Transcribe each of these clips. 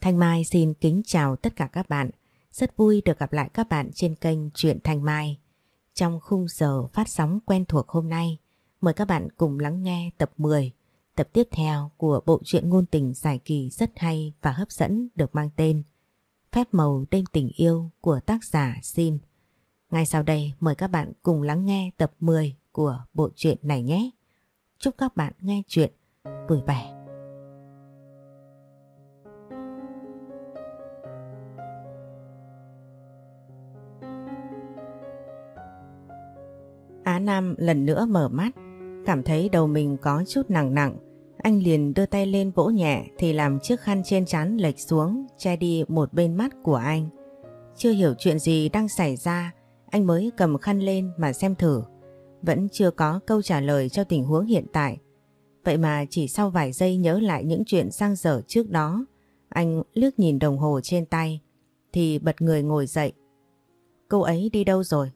Thanh Mai xin kính chào tất cả các bạn. Rất vui được gặp lại các bạn trên kênh Truyện Thanh Mai. Trong khung giờ phát sóng quen thuộc hôm nay, mời các bạn cùng lắng nghe tập 10, tập tiếp theo của bộ truyện ngôn tình giải kỳ rất hay và hấp dẫn được mang tên Phép màu đêm tình yêu của tác giả Xin. Ngay sau đây mời các bạn cùng lắng nghe tập 10 của bộ truyện này nhé. Chúc các bạn nghe chuyện vui vẻ. Nam lần nữa mở mắt, cảm thấy đầu mình có chút nặng nặng. Anh liền đưa tay lên vỗ nhẹ thì làm chiếc khăn trên chắn lệch xuống che đi một bên mắt của anh. Chưa hiểu chuyện gì đang xảy ra, anh mới cầm khăn lên mà xem thử. Vẫn chưa có câu trả lời cho tình huống hiện tại. Vậy mà chỉ sau vài giây nhớ lại những chuyện sang dở trước đó, anh lướt nhìn đồng hồ trên tay, thì bật người ngồi dậy. Cô ấy đi đâu rồi?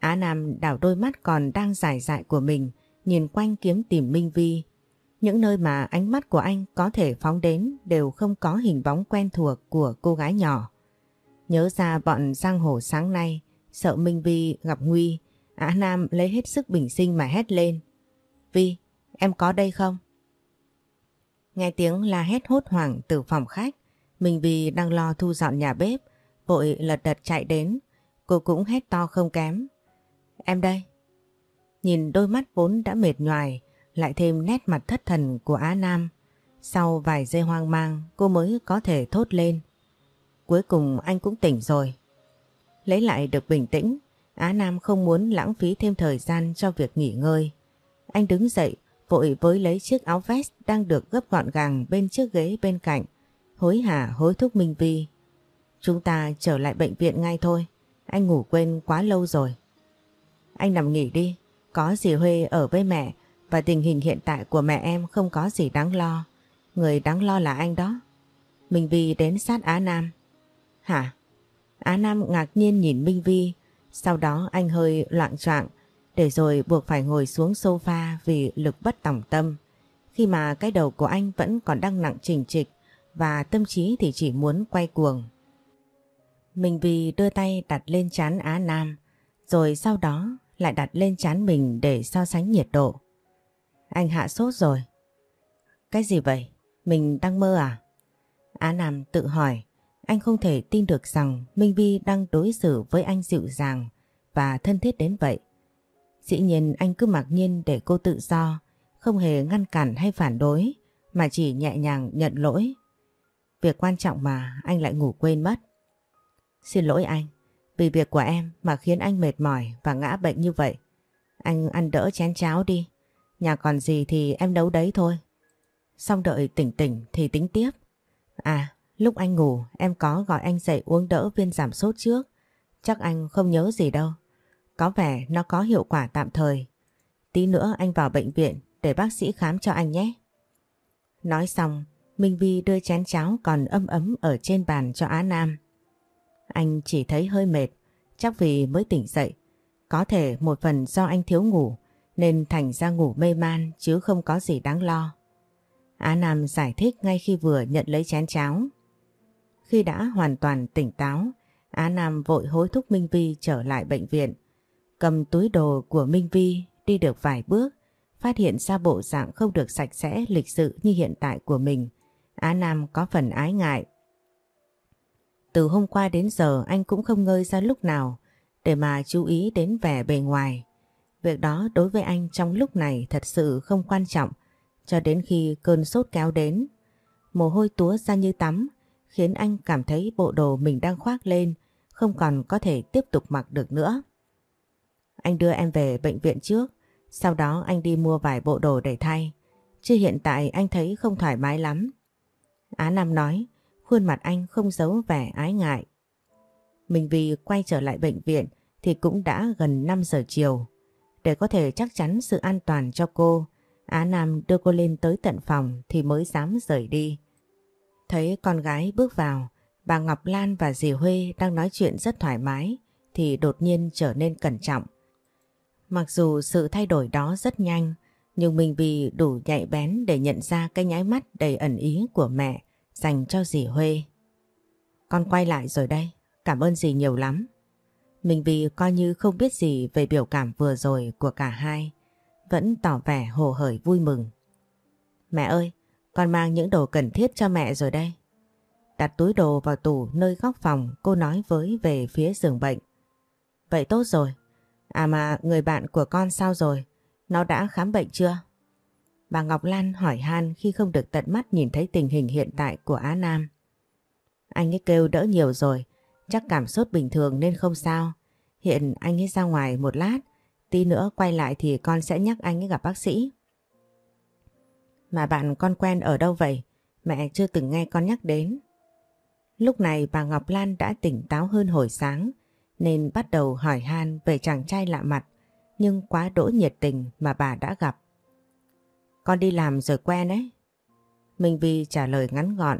Á Nam đảo đôi mắt còn đang dài dại của mình, nhìn quanh kiếm tìm Minh Vi. Những nơi mà ánh mắt của anh có thể phóng đến đều không có hình bóng quen thuộc của cô gái nhỏ. Nhớ ra bọn giang hồ sáng nay, sợ Minh Vi gặp nguy, Á Nam lấy hết sức bình sinh mà hét lên. Vi, em có đây không? Nghe tiếng la hét hốt hoảng từ phòng khách, Minh Vi đang lo thu dọn nhà bếp, vội lật đật chạy đến. Cô cũng hét to không kém. Em đây. Nhìn đôi mắt vốn đã mệt nhoài, lại thêm nét mặt thất thần của Á Nam. Sau vài giây hoang mang, cô mới có thể thốt lên. Cuối cùng anh cũng tỉnh rồi. Lấy lại được bình tĩnh, Á Nam không muốn lãng phí thêm thời gian cho việc nghỉ ngơi. Anh đứng dậy, vội với lấy chiếc áo vest đang được gấp gọn gàng bên chiếc ghế bên cạnh, hối hả hối thúc Minh Vi. Chúng ta trở lại bệnh viện ngay thôi, anh ngủ quên quá lâu rồi. Anh nằm nghỉ đi, có dì Huê ở với mẹ và tình hình hiện tại của mẹ em không có gì đáng lo. Người đáng lo là anh đó. Minh Vi đến sát Á Nam. Hả? Á Nam ngạc nhiên nhìn Minh Vi, sau đó anh hơi loạn choạng để rồi buộc phải ngồi xuống sofa vì lực bất tòng tâm. Khi mà cái đầu của anh vẫn còn đang nặng trình trịch và tâm trí thì chỉ muốn quay cuồng. Minh Vi đưa tay đặt lên chán Á Nam, rồi sau đó lại đặt lên chán mình để so sánh nhiệt độ. Anh hạ sốt rồi. Cái gì vậy? Mình đang mơ à? Á Nam tự hỏi, anh không thể tin được rằng Minh Vi đang đối xử với anh dịu dàng và thân thiết đến vậy. Dĩ nhiên anh cứ mặc nhiên để cô tự do, không hề ngăn cản hay phản đối, mà chỉ nhẹ nhàng nhận lỗi. Việc quan trọng mà anh lại ngủ quên mất. Xin lỗi anh, vì việc của em mà khiến anh mệt mỏi và ngã bệnh như vậy. Anh ăn đỡ chén cháo đi. Nhà còn gì thì em nấu đấy thôi. Xong đợi tỉnh tỉnh thì tính tiếp. À, lúc anh ngủ em có gọi anh dậy uống đỡ viên giảm sốt trước. Chắc anh không nhớ gì đâu. Có vẻ nó có hiệu quả tạm thời. Tí nữa anh vào bệnh viện để bác sĩ khám cho anh nhé. Nói xong, Minh Vi đưa chén cháo còn ấm ấm ở trên bàn cho Á Nam. Anh chỉ thấy hơi mệt, chắc vì mới tỉnh dậy. Có thể một phần do anh thiếu ngủ nên thành ra ngủ mê man chứ không có gì đáng lo. Á Nam giải thích ngay khi vừa nhận lấy chén cháo. Khi đã hoàn toàn tỉnh táo, Á Nam vội hối thúc Minh Vi trở lại bệnh viện. Cầm túi đồ của Minh Vi đi được vài bước, phát hiện ra bộ dạng không được sạch sẽ lịch sự như hiện tại của mình. Á Nam có phần ái ngại từ hôm qua đến giờ anh cũng không ngơi ra lúc nào để mà chú ý đến vẻ bề ngoài. Việc đó đối với anh trong lúc này thật sự không quan trọng cho đến khi cơn sốt kéo đến. Mồ hôi túa ra như tắm khiến anh cảm thấy bộ đồ mình đang khoác lên không còn có thể tiếp tục mặc được nữa. Anh đưa em về bệnh viện trước, sau đó anh đi mua vài bộ đồ để thay. Chứ hiện tại anh thấy không thoải mái lắm. Á Nam nói, Khuôn mặt anh không giấu vẻ ái ngại. Mình vì quay trở lại bệnh viện thì cũng đã gần 5 giờ chiều. Để có thể chắc chắn sự an toàn cho cô, Á Nam đưa cô lên tới tận phòng thì mới dám rời đi. Thấy con gái bước vào, bà Ngọc Lan và dì Huê đang nói chuyện rất thoải mái thì đột nhiên trở nên cẩn trọng. Mặc dù sự thay đổi đó rất nhanh, nhưng mình vì đủ nhạy bén để nhận ra cái nháy mắt đầy ẩn ý của mẹ dành cho dì Huê. Con quay lại rồi đây, cảm ơn dì nhiều lắm. Mình vì coi như không biết gì về biểu cảm vừa rồi của cả hai, vẫn tỏ vẻ hồ hởi vui mừng. Mẹ ơi, con mang những đồ cần thiết cho mẹ rồi đây. Đặt túi đồ vào tủ nơi góc phòng cô nói với về phía giường bệnh. Vậy tốt rồi. À mà người bạn của con sao rồi? Nó đã khám bệnh chưa? Bà Ngọc Lan hỏi han khi không được tận mắt nhìn thấy tình hình hiện tại của Á Nam. Anh ấy kêu đỡ nhiều rồi, chắc cảm sốt bình thường nên không sao. Hiện anh ấy ra ngoài một lát, tí nữa quay lại thì con sẽ nhắc anh ấy gặp bác sĩ. Mà bạn con quen ở đâu vậy? Mẹ chưa từng nghe con nhắc đến. Lúc này bà Ngọc Lan đã tỉnh táo hơn hồi sáng nên bắt đầu hỏi han về chàng trai lạ mặt nhưng quá đỗi nhiệt tình mà bà đã gặp. Con đi làm rồi quen đấy, Minh Vi trả lời ngắn gọn.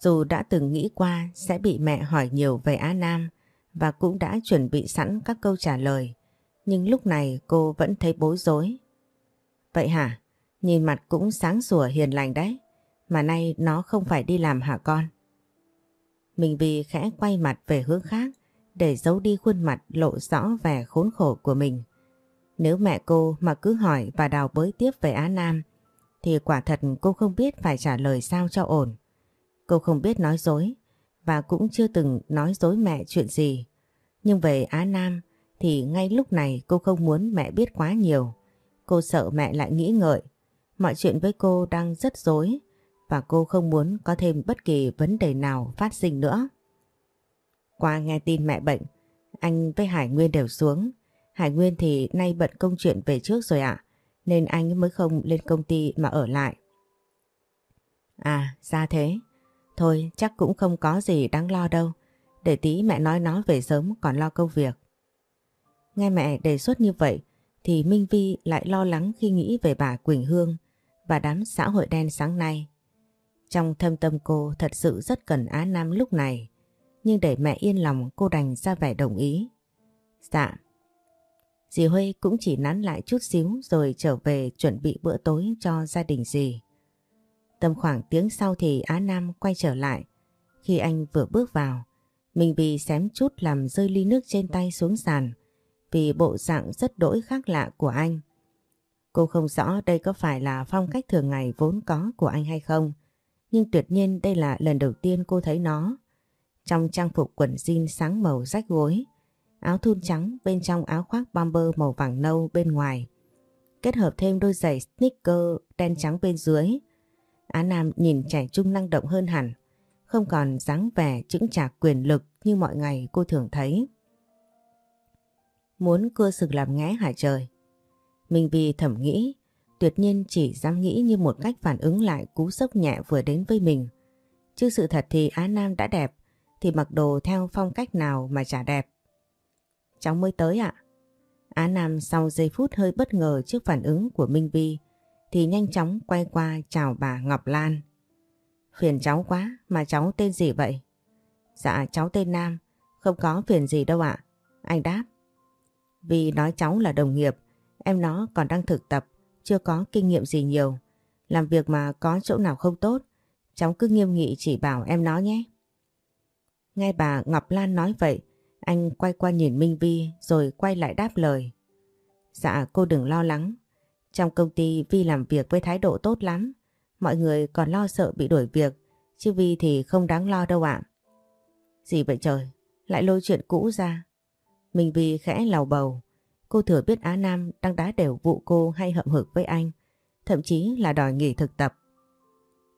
Dù đã từng nghĩ qua sẽ bị mẹ hỏi nhiều về Á Nam và cũng đã chuẩn bị sẵn các câu trả lời nhưng lúc này cô vẫn thấy bối rối. Vậy hả? Nhìn mặt cũng sáng sủa hiền lành đấy. Mà nay nó không phải đi làm hả con? Mình vì khẽ quay mặt về hướng khác để giấu đi khuôn mặt lộ rõ vẻ khốn khổ của mình. Nếu mẹ cô mà cứ hỏi và đào bới tiếp về Á Nam thì quả thật cô không biết phải trả lời sao cho ổn. Cô không biết nói dối và cũng chưa từng nói dối mẹ chuyện gì. Nhưng về Á Nam thì ngay lúc này cô không muốn mẹ biết quá nhiều. Cô sợ mẹ lại nghĩ ngợi. Mọi chuyện với cô đang rất dối và cô không muốn có thêm bất kỳ vấn đề nào phát sinh nữa. Qua nghe tin mẹ bệnh, anh với Hải Nguyên đều xuống. Hải Nguyên thì nay bận công chuyện về trước rồi ạ, nên anh mới không lên công ty mà ở lại. À, ra thế. Thôi, chắc cũng không có gì đáng lo đâu. Để tí mẹ nói nó về sớm còn lo công việc. Nghe mẹ đề xuất như vậy thì Minh Vi lại lo lắng khi nghĩ về bà Quỳnh Hương và đám xã hội đen sáng nay. Trong thâm tâm cô thật sự rất cần Á Nam lúc này, nhưng để mẹ yên lòng cô đành ra vẻ đồng ý. Dạ. Dì Huê cũng chỉ nắn lại chút xíu rồi trở về chuẩn bị bữa tối cho gia đình dì. Tầm khoảng tiếng sau thì Á Nam quay trở lại. Khi anh vừa bước vào, mình bị xém chút làm rơi ly nước trên tay xuống sàn vì bộ dạng rất đỗi khác lạ của anh. Cô không rõ đây có phải là phong cách thường ngày vốn có của anh hay không, nhưng tuyệt nhiên đây là lần đầu tiên cô thấy nó. Trong trang phục quần jean sáng màu rách gối, áo thun trắng bên trong áo khoác bomber màu vàng nâu bên ngoài, kết hợp thêm đôi giày sneaker đen trắng bên dưới. Á Nam nhìn trẻ trung năng động hơn hẳn, không còn dáng vẻ chững chạc quyền lực như mọi ngày cô thường thấy. Muốn cưa sừng làm ngẽ hả trời? Mình vì thẩm nghĩ, tuyệt nhiên chỉ dám nghĩ như một cách phản ứng lại cú sốc nhẹ vừa đến với mình. Chứ sự thật thì Á Nam đã đẹp, thì mặc đồ theo phong cách nào mà chả đẹp. Cháu mới tới ạ. Á Nam sau giây phút hơi bất ngờ trước phản ứng của Minh Vi, thì nhanh chóng quay qua chào bà Ngọc Lan. Phiền cháu quá, mà cháu tên gì vậy? Dạ cháu tên Nam, không có phiền gì đâu ạ. Anh đáp. Vì nói cháu là đồng nghiệp, em nó còn đang thực tập, chưa có kinh nghiệm gì nhiều. Làm việc mà có chỗ nào không tốt, cháu cứ nghiêm nghị chỉ bảo em nó nhé. Nghe bà Ngọc Lan nói vậy, anh quay qua nhìn Minh Vi rồi quay lại đáp lời. Dạ cô đừng lo lắng. Trong công ty Vi làm việc với thái độ tốt lắm. Mọi người còn lo sợ bị đuổi việc, chứ Vi thì không đáng lo đâu ạ. Gì vậy trời, lại lôi chuyện cũ ra. Minh Vi khẽ lào bầu. Cô thừa biết Á Nam đang đá đều vụ cô hay hậm hực với anh, thậm chí là đòi nghỉ thực tập.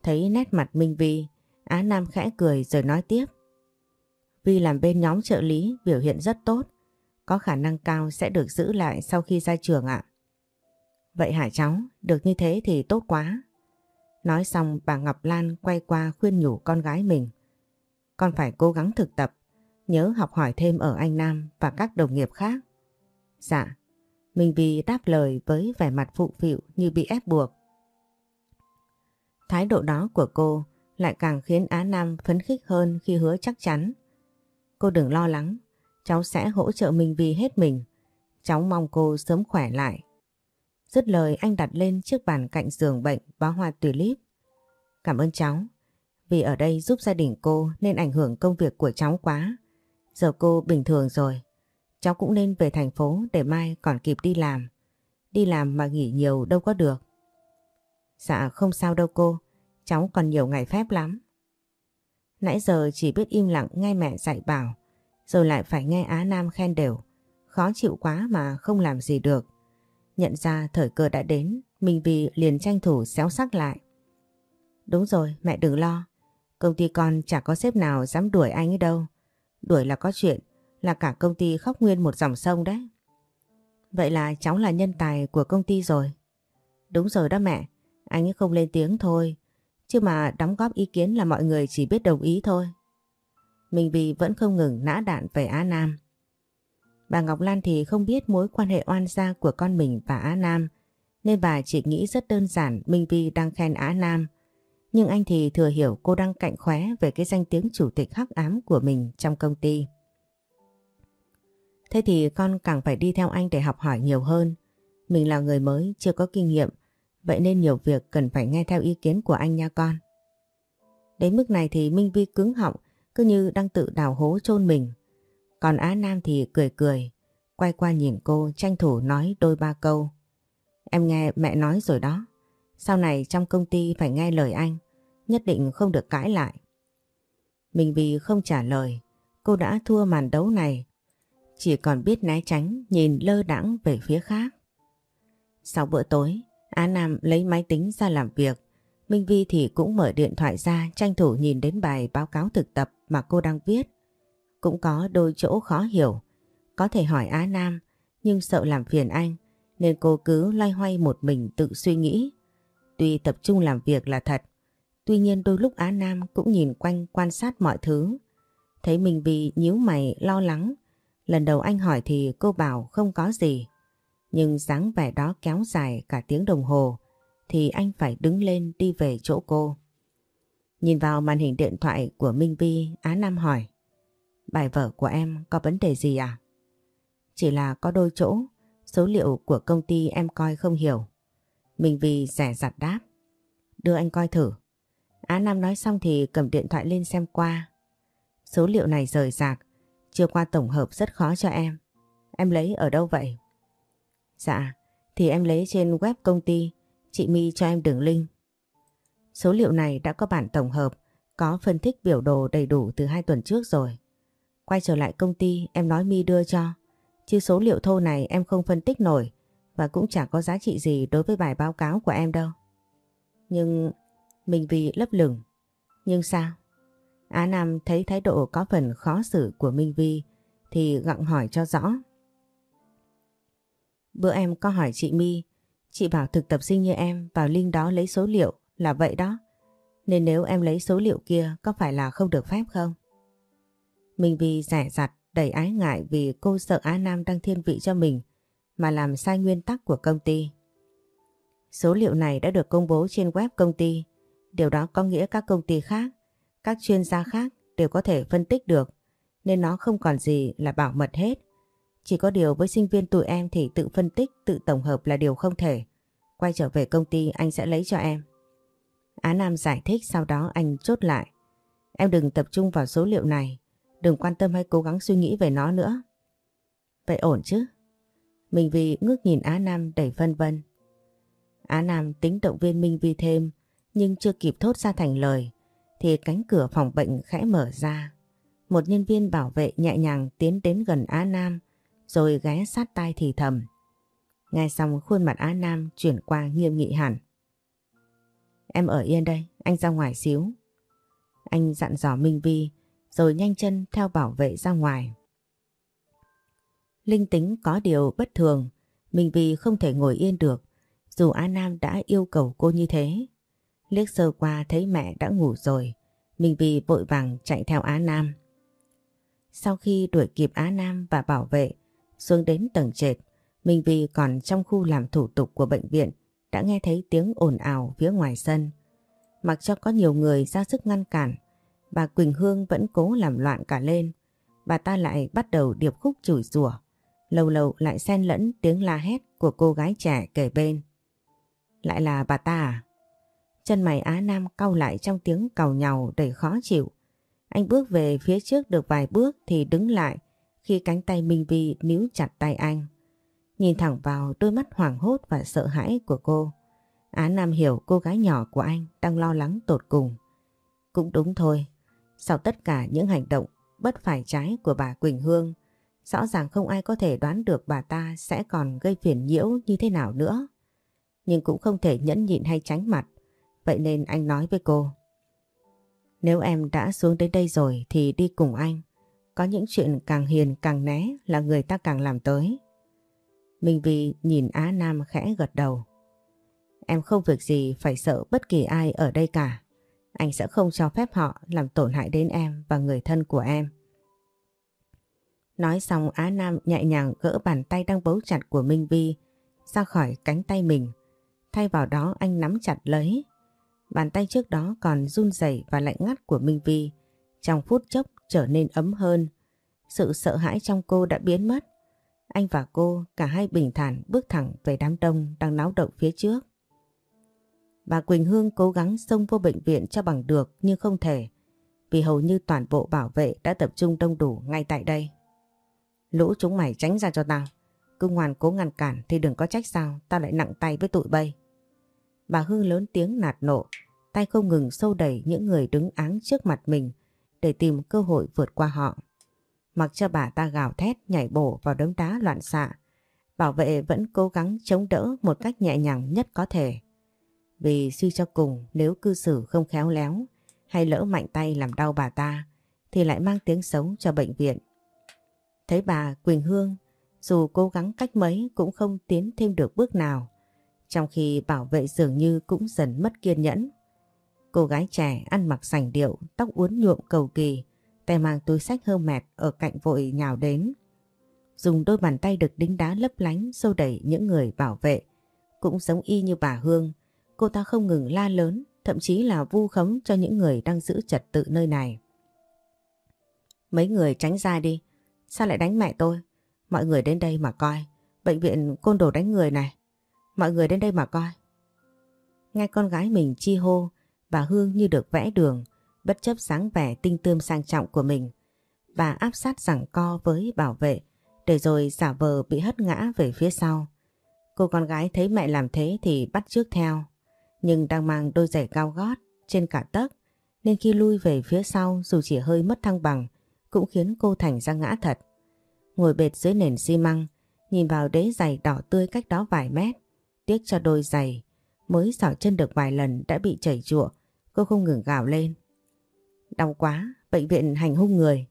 Thấy nét mặt Minh Vi, Á Nam khẽ cười rồi nói tiếp. Vi làm bên nhóm trợ lý biểu hiện rất tốt, có khả năng cao sẽ được giữ lại sau khi ra trường ạ. Vậy hả cháu, được như thế thì tốt quá. Nói xong bà Ngọc Lan quay qua khuyên nhủ con gái mình. Con phải cố gắng thực tập, nhớ học hỏi thêm ở anh Nam và các đồng nghiệp khác. Dạ, Minh Vi đáp lời với vẻ mặt phụ phịu như bị ép buộc. Thái độ đó của cô lại càng khiến Á Nam phấn khích hơn khi hứa chắc chắn. Cô đừng lo lắng, cháu sẽ hỗ trợ Minh Vi hết mình. Cháu mong cô sớm khỏe lại. Dứt lời anh đặt lên chiếc bàn cạnh giường bệnh bó hoa tulip. Cảm ơn cháu. Vì ở đây giúp gia đình cô nên ảnh hưởng công việc của cháu quá. Giờ cô bình thường rồi. Cháu cũng nên về thành phố để mai còn kịp đi làm. Đi làm mà nghỉ nhiều đâu có được. Dạ không sao đâu cô. Cháu còn nhiều ngày phép lắm. Nãy giờ chỉ biết im lặng nghe mẹ dạy bảo. Rồi lại phải nghe Á Nam khen đều. Khó chịu quá mà không làm gì được. Nhận ra thời cơ đã đến, Minh Vi liền tranh thủ xéo sắc lại. Đúng rồi, mẹ đừng lo. Công ty con chả có sếp nào dám đuổi anh ấy đâu. Đuổi là có chuyện, là cả công ty khóc nguyên một dòng sông đấy. Vậy là cháu là nhân tài của công ty rồi. Đúng rồi đó mẹ, anh ấy không lên tiếng thôi. Chứ mà đóng góp ý kiến là mọi người chỉ biết đồng ý thôi. Minh Vi vẫn không ngừng nã đạn về Á Nam. Bà Ngọc Lan thì không biết mối quan hệ oan gia của con mình và Á Nam nên bà chỉ nghĩ rất đơn giản Minh Vi đang khen Á Nam. Nhưng anh thì thừa hiểu cô đang cạnh khóe về cái danh tiếng chủ tịch hắc ám của mình trong công ty. Thế thì con càng phải đi theo anh để học hỏi nhiều hơn. Mình là người mới, chưa có kinh nghiệm, vậy nên nhiều việc cần phải nghe theo ý kiến của anh nha con. Đến mức này thì Minh Vi cứng họng, cứ như đang tự đào hố chôn mình. Còn Á Nam thì cười cười, quay qua nhìn cô tranh thủ nói đôi ba câu. Em nghe mẹ nói rồi đó, sau này trong công ty phải nghe lời anh, nhất định không được cãi lại. Mình vì không trả lời, cô đã thua màn đấu này, chỉ còn biết né tránh nhìn lơ đãng về phía khác. Sau bữa tối, Á Nam lấy máy tính ra làm việc, Minh Vi thì cũng mở điện thoại ra tranh thủ nhìn đến bài báo cáo thực tập mà cô đang viết. Cũng có đôi chỗ khó hiểu. Có thể hỏi Á Nam, nhưng sợ làm phiền anh, nên cô cứ loay hoay một mình tự suy nghĩ. Tuy tập trung làm việc là thật, tuy nhiên đôi lúc Á Nam cũng nhìn quanh quan sát mọi thứ. Thấy Minh Vi nhíu mày lo lắng, lần đầu anh hỏi thì cô bảo không có gì. Nhưng dáng vẻ đó kéo dài cả tiếng đồng hồ, thì anh phải đứng lên đi về chỗ cô. Nhìn vào màn hình điện thoại của Minh Vi, Á Nam hỏi. Bài vở của em có vấn đề gì à? Chỉ là có đôi chỗ, số liệu của công ty em coi không hiểu. Minh Vi rẻ rặt đáp. Đưa anh coi thử. Á Nam nói xong thì cầm điện thoại lên xem qua. Số liệu này rời rạc, chưa qua tổng hợp rất khó cho em. Em lấy ở đâu vậy? Dạ, thì em lấy trên web công ty, chị My cho em đường link. Số liệu này đã có bản tổng hợp, có phân tích biểu đồ đầy đủ từ hai tuần trước rồi. Quay trở lại công ty em nói My đưa cho, chứ số liệu thô này em không phân tích nổi và cũng chả có giá trị gì đối với bài báo cáo của em đâu. Nhưng mình vì lấp lửng. Nhưng sao? Á Nam thấy thái độ có phần khó xử của Minh Vi thì gặng hỏi cho rõ. Bữa em có hỏi chị My, chị bảo thực tập sinh như em vào link đó lấy số liệu là vậy đó. Nên nếu em lấy số liệu kia có phải là không được phép không? mình vì rẻ rặt đầy ái ngại vì cô sợ Á Nam đang thiên vị cho mình mà làm sai nguyên tắc của công ty. Số liệu này đã được công bố trên web công ty. Điều đó có nghĩa các công ty khác, các chuyên gia khác đều có thể phân tích được nên nó không còn gì là bảo mật hết. Chỉ có điều với sinh viên tụi em thì tự phân tích, tự tổng hợp là điều không thể. Quay trở về công ty anh sẽ lấy cho em. Á Nam giải thích sau đó anh chốt lại. Em đừng tập trung vào số liệu này, đừng quan tâm hay cố gắng suy nghĩ về nó nữa. Vậy ổn chứ? Minh Vi ngước nhìn Á Nam đầy phân vân. Á Nam tính động viên Minh Vi thêm nhưng chưa kịp thốt ra thành lời thì cánh cửa phòng bệnh khẽ mở ra. Một nhân viên bảo vệ nhẹ nhàng tiến đến gần Á Nam rồi ghé sát tai thì thầm. Nghe xong khuôn mặt Á Nam chuyển qua nghiêm nghị hẳn. Em ở yên đây, anh ra ngoài xíu. Anh dặn dò Minh Vi rồi nhanh chân theo bảo vệ ra ngoài. Linh tính có điều bất thường, Minh Vi không thể ngồi yên được, dù Á Nam đã yêu cầu cô như thế. Liếc sơ qua thấy mẹ đã ngủ rồi, Minh Vi vội vàng chạy theo Á Nam. Sau khi đuổi kịp Á Nam và bảo vệ xuống đến tầng trệt, Minh Vi còn trong khu làm thủ tục của bệnh viện đã nghe thấy tiếng ồn ào phía ngoài sân. Mặc cho có nhiều người ra sức ngăn cản, bà Quỳnh Hương vẫn cố làm loạn cả lên. Bà ta lại bắt đầu điệp khúc chửi rủa, lâu lâu lại xen lẫn tiếng la hét của cô gái trẻ kề bên. Lại là bà ta à? Chân mày Á Nam cau lại trong tiếng cào nhàu đầy khó chịu. Anh bước về phía trước được vài bước thì đứng lại khi cánh tay Minh Vi níu chặt tay anh. Nhìn thẳng vào đôi mắt hoảng hốt và sợ hãi của cô. Á Nam hiểu cô gái nhỏ của anh đang lo lắng tột cùng. Cũng đúng thôi, sau tất cả những hành động bất phải trái của bà Quỳnh Hương, rõ ràng không ai có thể đoán được bà ta sẽ còn gây phiền nhiễu như thế nào nữa. Nhưng cũng không thể nhẫn nhịn hay tránh mặt, vậy nên anh nói với cô. Nếu em đã xuống đến đây rồi thì đi cùng anh. Có những chuyện càng hiền càng né là người ta càng làm tới. Minh Vi nhìn Á Nam khẽ gật đầu. Em không việc gì phải sợ bất kỳ ai ở đây cả. Anh sẽ không cho phép họ làm tổn hại đến em và người thân của em. Nói xong, Á Nam nhẹ nhàng gỡ bàn tay đang bấu chặt của Minh Vi, ra khỏi cánh tay mình. Thay vào đó, anh nắm chặt lấy. Bàn tay trước đó còn run rẩy và lạnh ngắt của Minh Vi trong phút chốc trở nên ấm hơn. Sự sợ hãi trong cô đã biến mất. Anh và cô cả hai bình thản bước thẳng về đám đông đang náo động phía trước. Bà Quỳnh Hương cố gắng xông vô bệnh viện cho bằng được nhưng không thể vì hầu như toàn bộ bảo vệ đã tập trung đông đủ ngay tại đây. Lũ chúng mày tránh ra cho tao. Cứ ngoan cố ngăn cản thì đừng có trách sao tao lại nặng tay với tụi bay. Bà Hương lớn tiếng nạt nộ, tay không ngừng sâu đẩy những người đứng áng trước mặt mình để tìm cơ hội vượt qua họ. Mặc cho bà ta gào thét nhảy bổ vào đống đá loạn xạ, bảo vệ vẫn cố gắng chống đỡ một cách nhẹ nhàng nhất có thể. Vì suy cho cùng nếu cư xử không khéo léo hay lỡ mạnh tay làm đau bà ta thì lại mang tiếng xấu cho bệnh viện. Thấy bà Quỳnh Hương dù cố gắng cách mấy cũng không tiến thêm được bước nào trong khi bảo vệ dường như cũng dần mất kiên nhẫn. Cô gái trẻ ăn mặc sành điệu, tóc uốn nhuộm cầu kỳ, tay mang túi sách hơ mẹt ở cạnh vội nhào đến. Dùng đôi bàn tay được đính đá lấp lánh sâu đẩy những người bảo vệ. Cũng giống y như bà Hương, cô ta không ngừng la lớn, thậm chí là vu khống cho những người đang giữ trật tự nơi này. Mấy người tránh ra đi, sao lại đánh mẹ tôi? Mọi người đến đây mà coi, bệnh viện côn đồ đánh người này. Mọi người đến đây mà coi. Nghe con gái mình chi hô, bà Hương như được vẽ đường, bất chấp sáng vẻ tinh tươm sang trọng của mình. Bà áp sát rằng co với bảo vệ, để rồi giả vờ bị hất ngã về phía sau. Cô con gái thấy mẹ làm thế thì bắt trước theo, nhưng đang mang đôi giày cao gót trên cả tấc, nên khi lui về phía sau dù chỉ hơi mất thăng bằng, cũng khiến cô thành ra ngã thật. Ngồi bệt dưới nền xi măng, nhìn vào đế giày đỏ tươi cách đó vài mét, tiếc cho đôi giày, mới xỏ chân được vài lần đã bị chảy chụa, cô không ngừng gào lên. Đau quá, bệnh viện hành hung người.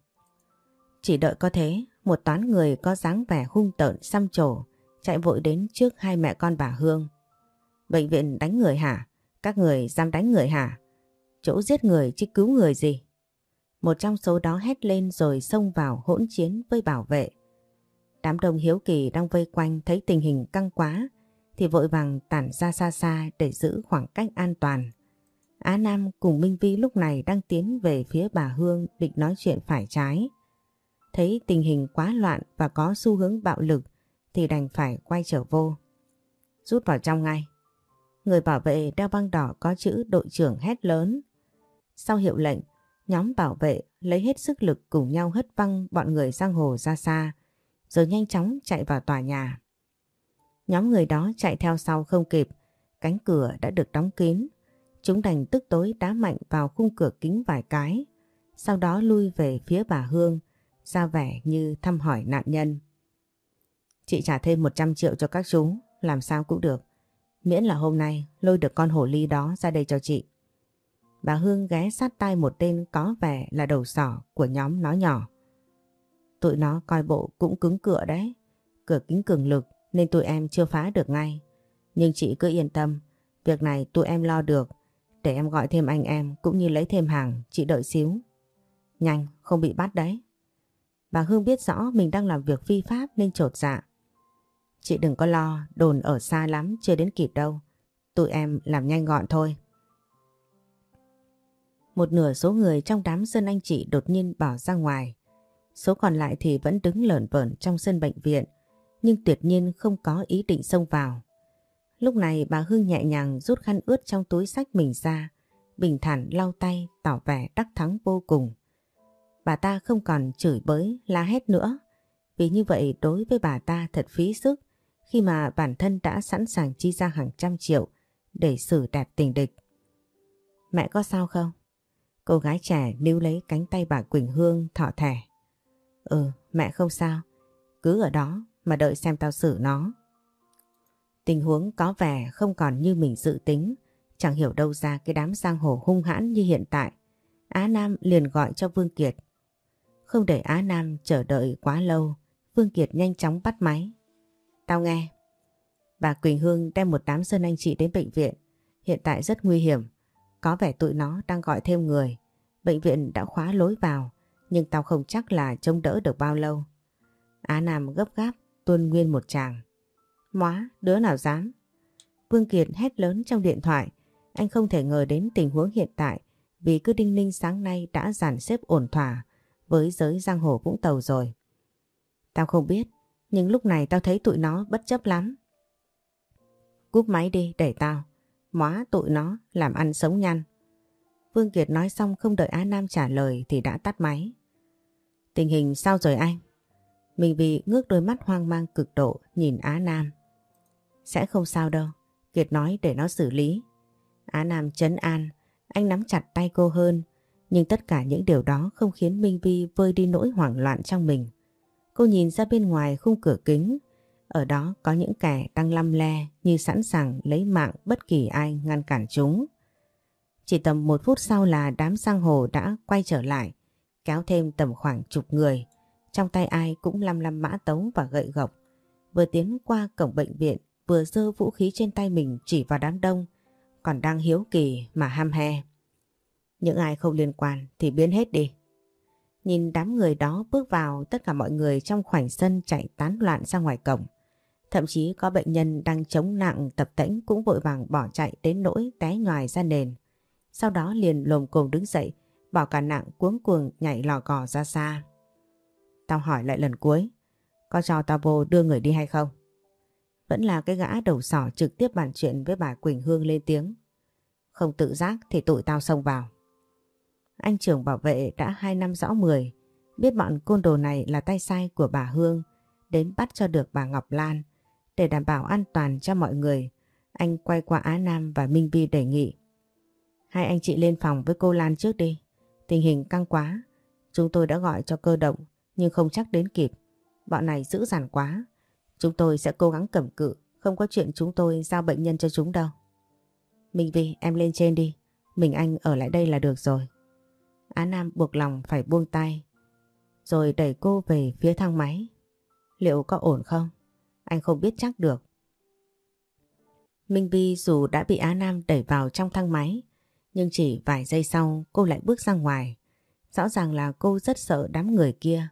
Chỉ đợi có thế, một toán người có dáng vẻ hung tợn xăm trổ chạy vội đến trước hai mẹ con bà Hương. Bệnh viện đánh người hả? Các người dám đánh người hả? Chỗ giết người chứ cứu người gì? Một trong số đó hét lên rồi xông vào hỗn chiến với bảo vệ. Đám đông hiếu kỳ đang vây quanh thấy tình hình căng quá thì vội vàng tản ra xa xa để giữ khoảng cách an toàn. Á Nam cùng Minh Vi lúc này đang tiến về phía bà Hương định nói chuyện phải trái. Thấy tình hình quá loạn và có xu hướng bạo lực thì đành phải quay trở vô. Rút vào trong ngay. Người bảo vệ đeo băng đỏ có chữ đội trưởng hét lớn. Sau hiệu lệnh, nhóm bảo vệ lấy hết sức lực cùng nhau hất văng bọn người sang hồ ra xa, rồi nhanh chóng chạy vào tòa nhà. Nhóm người đó chạy theo sau không kịp, cánh cửa đã được đóng kín. Chúng đành tức tối đá mạnh vào khung cửa kính vài cái, sau đó lui về phía bà Hương, ra vẻ như thăm hỏi nạn nhân. Chị trả thêm 100 triệu cho các chú, làm sao cũng được. Miễn là hôm nay lôi được con hổ ly đó ra đây cho chị. Bà Hương ghé sát tay một tên có vẻ là đầu sỏ của nhóm nó nhỏ. Tụi nó coi bộ cũng cứng cửa đấy. Cửa kính cường lực nên tụi em chưa phá được ngay. Nhưng chị cứ yên tâm, việc này tụi em lo được. Để em gọi thêm anh em cũng như lấy thêm hàng, chị đợi xíu. Nhanh, không bị bắt đấy. Bà Hương biết rõ mình đang làm việc phi pháp nên trột dạ. Chị đừng có lo, đồn ở xa lắm, chưa đến kịp đâu. Tụi em làm nhanh gọn thôi. Một nửa số người trong đám dân anh chị đột nhiên bỏ ra ngoài. Số còn lại thì vẫn đứng lởn vởn trong sân bệnh viện, nhưng tuyệt nhiên không có ý định xông vào. Lúc này bà Hương nhẹ nhàng rút khăn ướt trong túi sách mình ra, bình thản lau tay tỏ vẻ đắc thắng vô cùng. Bà ta không còn chửi bới, la hét nữa, vì như vậy đối với bà ta thật phí sức khi mà bản thân đã sẵn sàng chi ra hàng trăm triệu để xử đẹp tình địch. Mẹ có sao không? Cô gái trẻ níu lấy cánh tay bà Quỳnh Hương thỏ thẻ. Ừ, mẹ không sao. Cứ ở đó mà đợi xem tao xử nó. Tình huống có vẻ không còn như mình dự tính. Chẳng hiểu đâu ra cái đám giang hồ hung hãn như hiện tại. Á Nam liền gọi cho Vương Kiệt. Không để Á Nam chờ đợi quá lâu, Vương Kiệt nhanh chóng bắt máy. Tao nghe. Bà Quỳnh Hương đem một đám sơn anh chị đến bệnh viện. Hiện tại rất nguy hiểm. Có vẻ tụi nó đang gọi thêm người. Bệnh viện đã khóa lối vào, nhưng tao không chắc là trông đỡ được bao lâu. Á Nam gấp gáp tuôn nguyên một tràng. Móa, đứa nào dám? Vương Kiệt hét lớn trong điện thoại. Anh không thể ngờ đến tình huống hiện tại vì cứ đinh ninh sáng nay đã dàn xếp ổn thỏa với giới giang hồ Vũng Tàu rồi. Tao không biết, nhưng lúc này tao thấy tụi nó bất chấp lắm. Cúp máy đi, để tao. Móa tụi nó, làm ăn sống nhăn. Vương Kiệt nói xong không đợi Á Nam trả lời thì đã tắt máy. Tình hình sao rồi anh? Mình vì ngước đôi mắt hoang mang cực độ nhìn Á Nam. Sẽ không sao đâu, Kiệt nói để nó xử lý. Á Nam chấn an, anh nắm chặt tay cô hơn, nhưng tất cả những điều đó không khiến Minh Vi vơi đi nỗi hoảng loạn trong mình. Cô nhìn ra bên ngoài khung cửa kính, ở đó có những kẻ đang lăm le như sẵn sàng lấy mạng bất kỳ ai ngăn cản chúng. Chỉ tầm một phút sau là đám sang hồ đã quay trở lại, kéo thêm tầm khoảng chục người. Trong tay ai cũng lăm lăm mã tấu và gậy gộc. Vừa tiến qua cổng bệnh viện, vừa giơ vũ khí trên tay mình chỉ vào đám đông, còn đang hiếu kỳ mà ham he. Những ai không liên quan thì biến hết đi. Nhìn đám người đó bước vào tất cả mọi người trong khoảnh sân chạy tán loạn ra ngoài cổng. Thậm chí có bệnh nhân đang chống nặng tập tễnh cũng vội vàng bỏ chạy đến nỗi té nhòi ra nền. Sau đó liền lồm cồm đứng dậy, bỏ cả nặng cuống cuồng nhảy lò cò ra xa. Tao hỏi lại lần cuối, có cho tao vô đưa người đi hay không? Vẫn là cái gã đầu sỏ trực tiếp bàn chuyện với bà Quỳnh Hương lên tiếng. Không tự giác thì tụi tao xông vào. Anh trưởng bảo vệ đã hai năm rõ mười, biết bọn côn đồ này là tay sai của bà Hương, đến bắt cho được bà Ngọc Lan. Để đảm bảo an toàn cho mọi người, anh quay qua Á Nam và Minh Vi đề nghị. Hai anh chị lên phòng với cô Lan trước đi. Tình hình căng quá, chúng tôi đã gọi cho cơ động nhưng không chắc đến kịp. Bọn này dữ dằn quá. Chúng tôi sẽ cố gắng cầm cự, không có chuyện chúng tôi giao bệnh nhân cho chúng đâu. Minh Vi, em lên trên đi. Mình anh ở lại đây là được rồi. Á Nam buộc lòng phải buông tay. Rồi đẩy cô về phía thang máy. Liệu có ổn không? Anh không biết chắc được. Minh Vi dù đã bị Á Nam đẩy vào trong thang máy, nhưng chỉ vài giây sau cô lại bước ra ngoài. Rõ ràng là cô rất sợ đám người kia.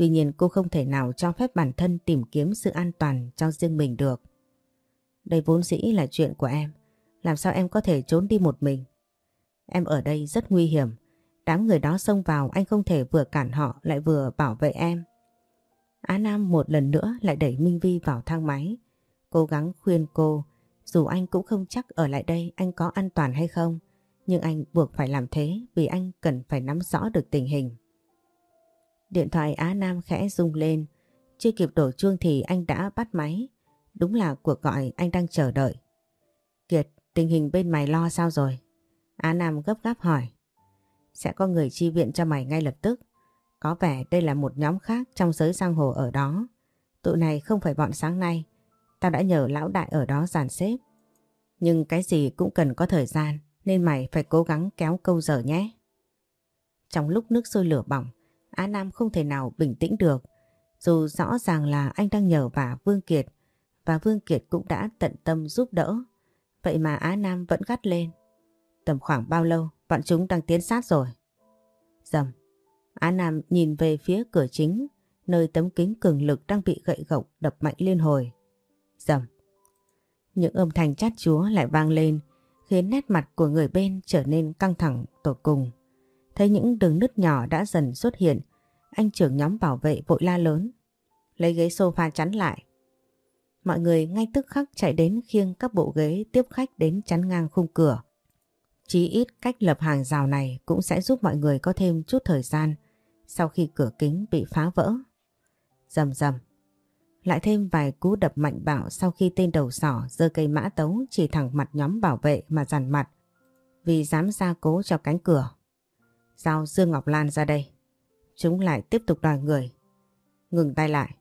Tuy nhiên cô không thể nào cho phép bản thân tìm kiếm sự an toàn cho riêng mình được. Đây vốn dĩ là chuyện của em. Làm sao em có thể trốn đi một mình? Em ở đây rất nguy hiểm. Đám người đó xông vào anh không thể vừa cản họ lại vừa bảo vệ em. Á Nam một lần nữa lại đẩy Minh Vi vào thang máy. Cố gắng khuyên cô, dù anh cũng không chắc ở lại đây anh có an toàn hay không. Nhưng anh buộc phải làm thế vì anh cần phải nắm rõ được tình hình. Điện thoại Á Nam khẽ rung lên. Chưa kịp đổ chuông thì anh đã bắt máy. Đúng là cuộc gọi anh đang chờ đợi. Kiệt, tình hình bên mày lo sao rồi? Á Nam gấp gáp hỏi. Sẽ có người chi viện cho mày ngay lập tức. Có vẻ đây là một nhóm khác trong giới giang hồ ở đó. Tụi này không phải bọn sáng nay. Tao đã nhờ lão đại ở đó dàn xếp. Nhưng cái gì cũng cần có thời gian nên mày phải cố gắng kéo câu giờ nhé. Trong lúc nước sôi lửa bỏng, Á Nam không thể nào bình tĩnh được. Dù rõ ràng là anh đang nhờ vả Vương Kiệt, và Vương Kiệt cũng đã tận tâm giúp đỡ. Vậy mà Á Nam vẫn gắt lên. Tầm khoảng bao lâu, bọn chúng đang tiến sát rồi? Dầm. Á Nam nhìn về phía cửa chính, nơi tấm kính cường lực đang bị gậy gộc đập mạnh liên hồi. Dầm. Những âm thanh chát chúa lại vang lên, khiến nét mặt của người bên trở nên căng thẳng tột cùng. Thấy những đường nứt nhỏ đã dần xuất hiện, anh trưởng nhóm bảo vệ vội la lớn. Lấy ghế sofa chắn lại. Mọi người ngay tức khắc chạy đến khiêng các bộ ghế tiếp khách đến chắn ngang khung cửa. Chí ít cách lập hàng rào này cũng sẽ giúp mọi người có thêm chút thời gian sau khi cửa kính bị phá vỡ. Dầm dầm. Lại thêm vài cú đập mạnh bạo sau khi tên đầu sỏ giơ cây mã tấu chỉ thẳng mặt nhóm bảo vệ mà dằn mặt vì dám ra cố cho cánh cửa. Giao Dương Ngọc Lan ra đây. Chúng lại tiếp tục đòi người. Ngừng tay lại.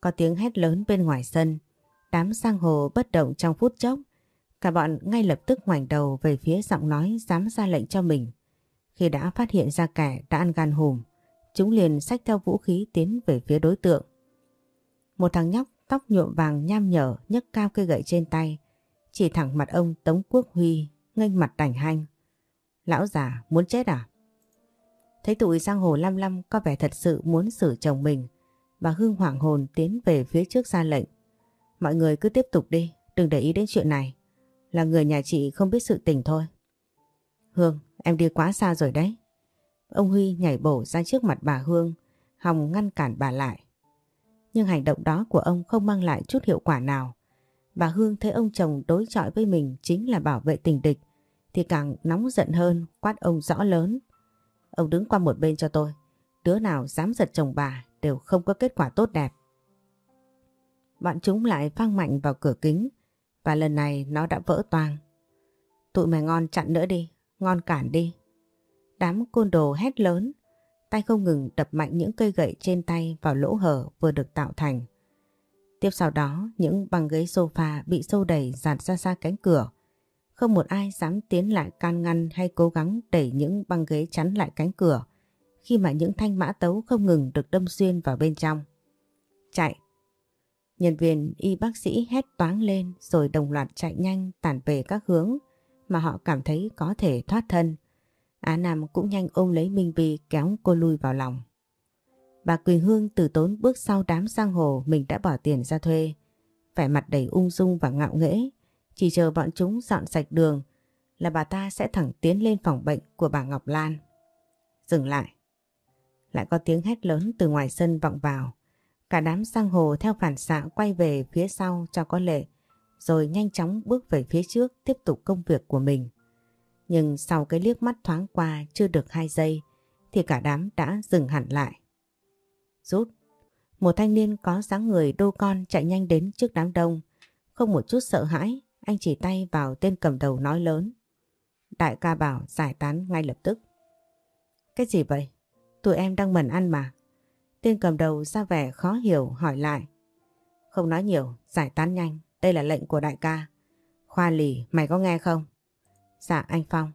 Có tiếng hét lớn bên ngoài sân. Đám sang hồ bất động trong phút chốc. Cả bọn ngay lập tức ngoảnh đầu về phía giọng nói dám ra lệnh cho mình. Khi đã phát hiện ra kẻ đã ăn gan hùm, chúng liền xách theo vũ khí tiến về phía đối tượng. Một thằng nhóc tóc nhuộm vàng nham nhở nhấc cao cây gậy trên tay, chỉ thẳng mặt ông Tống Quốc Huy, nghênh mặt đảnh hanh. Lão già muốn chết à? Thấy tụi giang hồ lăm lăm có vẻ thật sự muốn xử chồng mình, bà Hương hoảng hồn tiến về phía trước ra lệnh. Mọi người cứ tiếp tục đi, đừng để ý đến chuyện này. Là người nhà chị không biết sự tình thôi. Hương, em đi quá xa rồi đấy. Ông Huy nhảy bổ ra trước mặt bà Hương, hòng ngăn cản bà lại. Nhưng hành động đó của ông không mang lại chút hiệu quả nào. Bà Hương thấy ông chồng đối chọi với mình chính là bảo vệ tình địch, thì càng nóng giận hơn quát ông rõ lớn. Ông đứng qua một bên cho tôi, đứa nào dám giật chồng bà đều không có kết quả tốt đẹp. Bọn chúng lại phang mạnh vào cửa kính và lần này nó đã vỡ toang. Tụi mày ngon chặn nữa đi, ngon cản đi. Đám côn đồ hét lớn, tay không ngừng đập mạnh những cây gậy trên tay vào lỗ hở vừa được tạo thành. Tiếp sau đó, những băng ghế sofa bị sâu đẩy dạt ra xa cánh cửa. Không một ai dám tiến lại can ngăn hay cố gắng đẩy những băng ghế chắn lại cánh cửa, khi mà những thanh mã tấu không ngừng được đâm xuyên vào bên trong. Chạy! Nhân viên y bác sĩ hét toáng lên rồi đồng loạt chạy nhanh tản về các hướng mà họ cảm thấy có thể thoát thân. Á Nam cũng nhanh ôm lấy Minh Vi kéo cô lui vào lòng. Bà Quỳnh Hương từ tốn bước sau đám giang hồ mình đã bỏ tiền ra thuê. Vẻ mặt đầy ung dung và ngạo nghễ. Chỉ chờ bọn chúng dọn sạch đường là bà ta sẽ thẳng tiến lên phòng bệnh của bà Ngọc Lan. Dừng lại. Lại có tiếng hét lớn từ ngoài sân vọng vào. Cả đám sang hồ theo phản xạ quay về phía sau cho có lệ. Rồi nhanh chóng bước về phía trước tiếp tục công việc của mình. Nhưng sau cái liếc mắt thoáng qua chưa được hai giây thì cả đám đã dừng hẳn lại. Rút. Một thanh niên có dáng người đô con chạy nhanh đến trước đám đông. Không một chút sợ hãi, anh chỉ tay vào tên cầm đầu nói lớn. Đại ca bảo giải tán ngay lập tức. Cái gì vậy? Tụi em đang mần ăn mà. Tên cầm đầu ra vẻ khó hiểu hỏi lại. Không nói nhiều, giải tán nhanh. Đây là lệnh của đại ca. Khoa lì, mày có nghe không? Dạ anh Phong.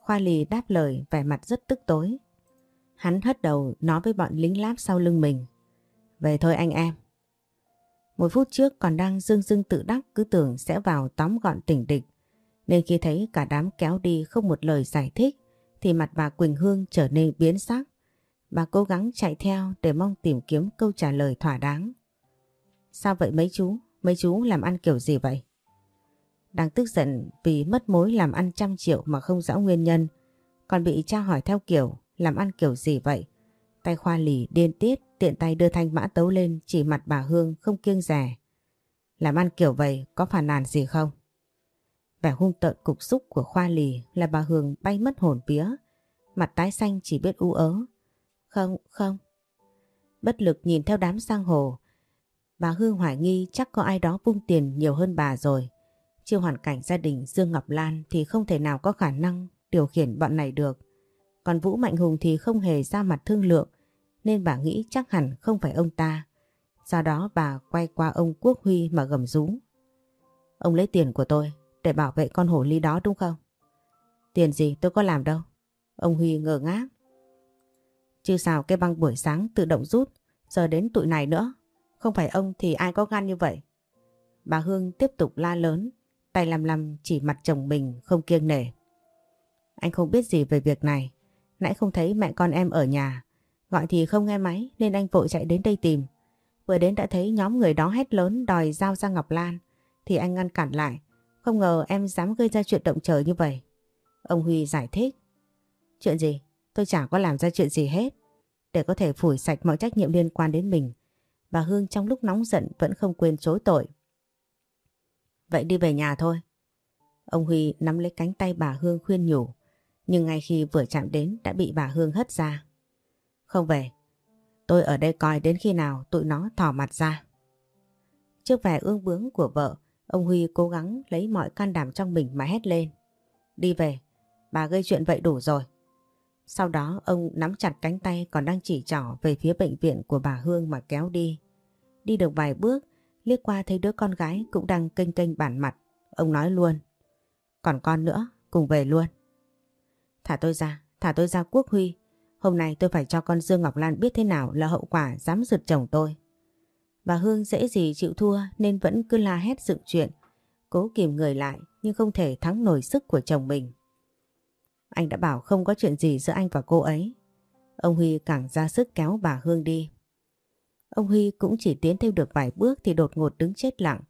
Khoa lì đáp lời vẻ mặt rất tức tối. Hắn hất đầu nói với bọn lính láp sau lưng mình. Về thôi anh em. Một phút trước còn đang dưng dưng tự đắc, cứ tưởng sẽ vào tóm gọn tỉnh địch. Nên khi thấy cả đám kéo đi không một lời giải thích, thì mặt bà Quỳnh Hương trở nên biến sắc. Bà cố gắng chạy theo để mong tìm kiếm câu trả lời thỏa đáng. Sao vậy mấy chú? Mấy chú làm ăn kiểu gì vậy? Đang tức giận vì mất mối làm ăn trăm triệu mà không rõ nguyên nhân. Còn bị cha hỏi theo kiểu làm ăn kiểu gì vậy? Tay khoa lì điên tiết tiện tay đưa thanh mã tấu lên chỉ mặt bà Hương không kiêng rẻ. Làm ăn kiểu vậy có phản nàn gì không? Vẻ hung tợn cục xúc của khoa lì là bà Hương bay mất hồn vía. Mặt tái xanh chỉ biết u ớ. Không, không. Bất lực nhìn theo đám sang hồ. Bà Hương hoài nghi chắc có ai đó vung tiền nhiều hơn bà rồi. Chưa hoàn cảnh gia đình Dương Ngọc Lan thì không thể nào có khả năng điều khiển bọn này được. Còn Vũ Mạnh Hùng thì không hề ra mặt thương lượng nên bà nghĩ chắc hẳn không phải ông ta. Do đó bà quay qua ông Quốc Huy mà gầm rú. Ông lấy tiền của tôi để bảo vệ con hổ ly đó đúng không? Tiền gì tôi có làm đâu. Ông Huy ngờ ngác. Chứ sao cái băng buổi sáng tự động rút, giờ đến tụi này nữa. Không phải ông thì ai có gan như vậy. Bà Hương tiếp tục la lớn, tay lầm lầm chỉ mặt chồng mình không kiêng nể. Anh không biết gì về việc này. Nãy không thấy mẹ con em ở nhà. Gọi thì không nghe máy, nên anh vội chạy đến đây tìm. Vừa đến đã thấy nhóm người đó hét lớn đòi giao ra Ngọc Lan. Thì anh ngăn cản lại. Không ngờ em dám gây ra chuyện động trời như vậy. Ông Huy giải thích. Chuyện gì? Tôi chả có làm ra chuyện gì hết. Để có thể phủi sạch mọi trách nhiệm liên quan đến mình. Bà Hương trong lúc nóng giận vẫn không quên chối tội. Vậy đi về nhà thôi. Ông Huy nắm lấy cánh tay bà Hương khuyên nhủ. Nhưng ngay khi vừa chạm đến đã bị bà Hương hất ra. Không về. Tôi ở đây coi đến khi nào tụi nó thỏ mặt ra. Trước vẻ ương bướng của vợ, ông Huy cố gắng lấy mọi can đảm trong mình mà hét lên. Đi về, bà gây chuyện vậy đủ rồi. Sau đó ông nắm chặt cánh tay còn đang chỉ trỏ về phía bệnh viện của bà Hương mà kéo đi. Đi được vài bước, liếc qua thấy đứa con gái cũng đang kênh kênh bản mặt. Ông nói luôn. Còn con nữa, cùng về luôn. Thả tôi ra, thả tôi ra Quốc Huy. Hôm nay tôi phải cho con Dương Ngọc Lan biết thế nào là hậu quả dám giật chồng tôi. Bà Hương dễ gì chịu thua nên vẫn cứ la hét dựng chuyện. Cố kìm người lại nhưng không thể thắng nổi sức của chồng mình. Anh đã bảo không có chuyện gì giữa anh và cô ấy. Ông Huy càng ra sức kéo bà Hương đi. Ông Huy cũng chỉ tiến thêm được vài bước thì đột ngột đứng chết lặng.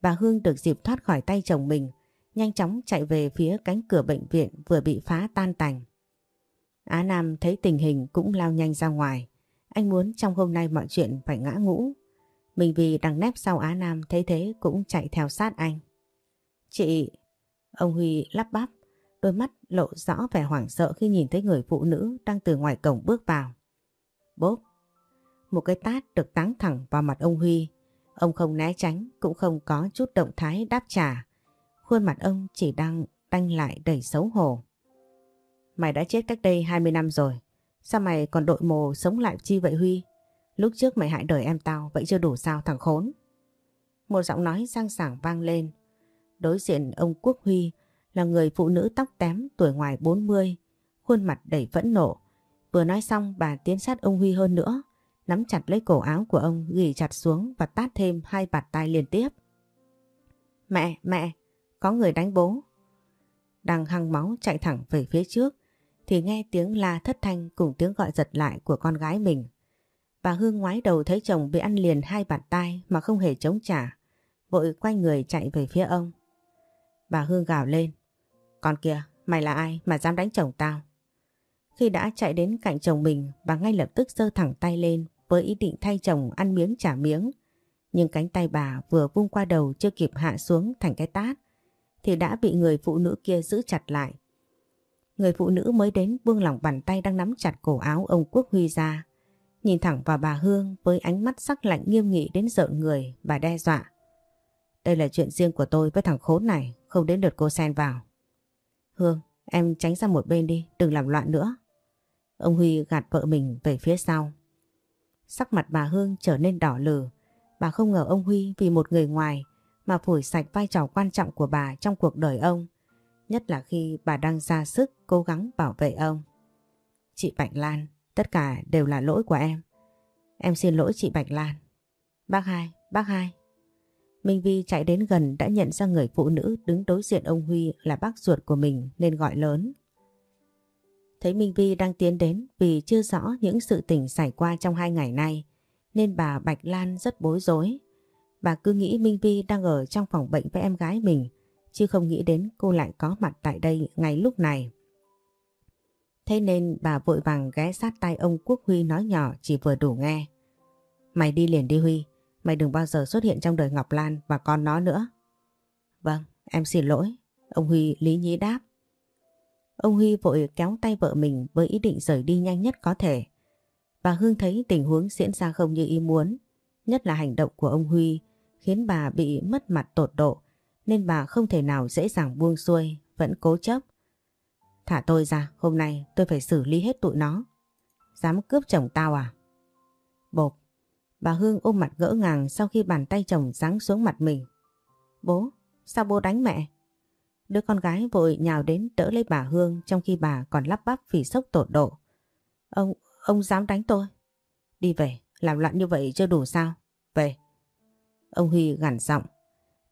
Bà Hương được dịp thoát khỏi tay chồng mình, nhanh chóng chạy về phía cánh cửa bệnh viện vừa bị phá tan tành. Á Nam thấy tình hình cũng lao nhanh ra ngoài. Anh muốn trong hôm nay mọi chuyện phải ngã ngũ. Mình vì đằng nép sau Á Nam thấy thế cũng chạy theo sát anh. Chị... Ông Huy lắp bắp, đôi mắt lộ rõ vẻ hoảng sợ khi nhìn thấy người phụ nữ đang từ ngoài cổng bước vào. Bốp! Một cái tát được táng thẳng vào mặt ông Huy. Ông không né tránh, cũng không có chút động thái đáp trả. Khuôn mặt ông chỉ đang đanh lại đầy xấu hổ. Mày đã chết cách đây 20 năm rồi. Sao mày còn đội mồ sống lại chi vậy Huy? Lúc trước mày hại đời em tao, vậy chưa đủ sao thằng khốn? Một giọng nói sang sảng vang lên. Đối diện ông Quốc Huy là người phụ nữ tóc tém tuổi ngoài 40, khuôn mặt đầy phẫn nộ. Vừa nói xong bà tiến sát ông Huy hơn nữa, nắm chặt lấy cổ áo của ông ghi chặt xuống và tát thêm hai bạt tay liên tiếp. Mẹ, mẹ, có người đánh bố. Đang hăng máu chạy thẳng về phía trước thì nghe tiếng la thất thanh cùng tiếng gọi giật lại của con gái mình. Bà Hương ngoái đầu thấy chồng bị ăn liền hai bàn tay mà không hề chống trả, vội quay người chạy về phía ông. Bà Hương gào lên, con kìa, mày là ai mà dám đánh chồng tao? Khi đã chạy đến cạnh chồng mình, bà ngay lập tức giơ thẳng tay lên với ý định thay chồng ăn miếng trả miếng. Nhưng cánh tay bà vừa vung qua đầu chưa kịp hạ xuống thành cái tát, thì đã bị người phụ nữ kia giữ chặt lại. Người phụ nữ mới đến buông lỏng bàn tay đang nắm chặt cổ áo ông Quốc Huy ra. Nhìn thẳng vào bà Hương với ánh mắt sắc lạnh nghiêm nghị đến rợn người, bà đe dọa. Đây là chuyện riêng của tôi với thằng khốn này, không đến lượt cô xen vào. Hương, em tránh ra một bên đi, đừng làm loạn nữa. Ông Huy gạt vợ mình về phía sau. Sắc mặt bà Hương trở nên đỏ lử. Bà không ngờ ông Huy vì một người ngoài mà phủi sạch vai trò quan trọng của bà trong cuộc đời ông. Nhất là khi bà đang ra sức cố gắng bảo vệ ông. Chị Bạch Lan, tất cả đều là lỗi của em. Em xin lỗi chị Bạch Lan. Bác hai, bác hai. Minh Vi chạy đến gần đã nhận ra người phụ nữ đứng đối diện ông Huy là bác ruột của mình nên gọi lớn. Thấy Minh Vi đang tiến đến vì chưa rõ những sự tình xảy qua trong hai ngày nay nên bà Bạch Lan rất bối rối. Bà cứ nghĩ Minh Vi đang ở trong phòng bệnh với em gái mình chứ không nghĩ đến cô lại có mặt tại đây ngay lúc này. Thế nên bà vội vàng ghé sát tay ông Quốc Huy nói nhỏ chỉ vừa đủ nghe. Mày đi liền đi Huy, mày đừng bao giờ xuất hiện trong đời Ngọc Lan và con nó nữa. Vâng, em xin lỗi. Ông Huy lý nhí đáp. Ông Huy vội kéo tay vợ mình với ý định rời đi nhanh nhất có thể. Bà Hương thấy tình huống diễn ra không như ý muốn. Nhất là hành động của ông Huy khiến bà bị mất mặt tột độ nên bà không thể nào dễ dàng buông xuôi, vẫn cố chấp. Thả tôi ra, hôm nay tôi phải xử lý hết tụi nó. Dám cướp chồng tao à? Bộp, bà Hương ôm mặt gỡ ngàng sau khi bàn tay chồng giáng xuống mặt mình. Bố, sao bố đánh mẹ? Đứa con gái vội nhào đến đỡ lấy bà Hương trong khi bà còn lắp bắp vì sốc tột độ. Ông, ông dám đánh tôi? Đi về, làm loạn như vậy chưa đủ sao? Về. Ông Huy gằn giọng.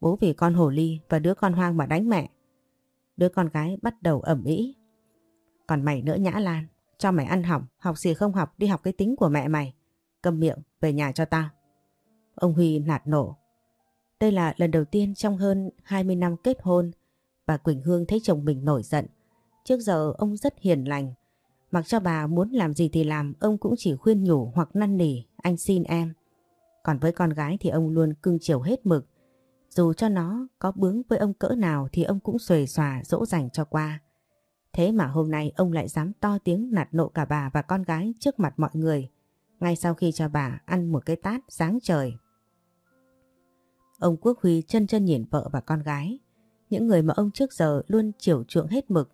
Bố vì con hồ ly và đứa con hoang mà đánh mẹ. Đứa con gái bắt đầu ẩm ý. Còn mày nữa Nhã Lan, cho mày ăn học, học gì không học, đi học cái tính của mẹ mày. Cầm miệng, về nhà cho tao. Ông Huy nạt nổ. Đây là lần đầu tiên trong hơn 20 năm kết hôn Bà Quỳnh Hương thấy chồng mình nổi giận. Trước giờ ông rất hiền lành. Mặc cho bà muốn làm gì thì làm, ông cũng chỉ khuyên nhủ hoặc năn nỉ, anh xin em. Còn với con gái thì ông luôn cưng chiều hết mực. Dù cho nó có bướng với ông cỡ nào thì ông cũng xuề xòa, dỗ dành cho qua. Thế mà hôm nay ông lại dám to tiếng nạt nộ cả bà và con gái trước mặt mọi người. Ngay sau khi cho bà ăn một cái tát sáng trời. Ông Quốc Huy chân chân nhìn vợ và con gái. Những người mà ông trước giờ luôn chiều chuộng hết mực.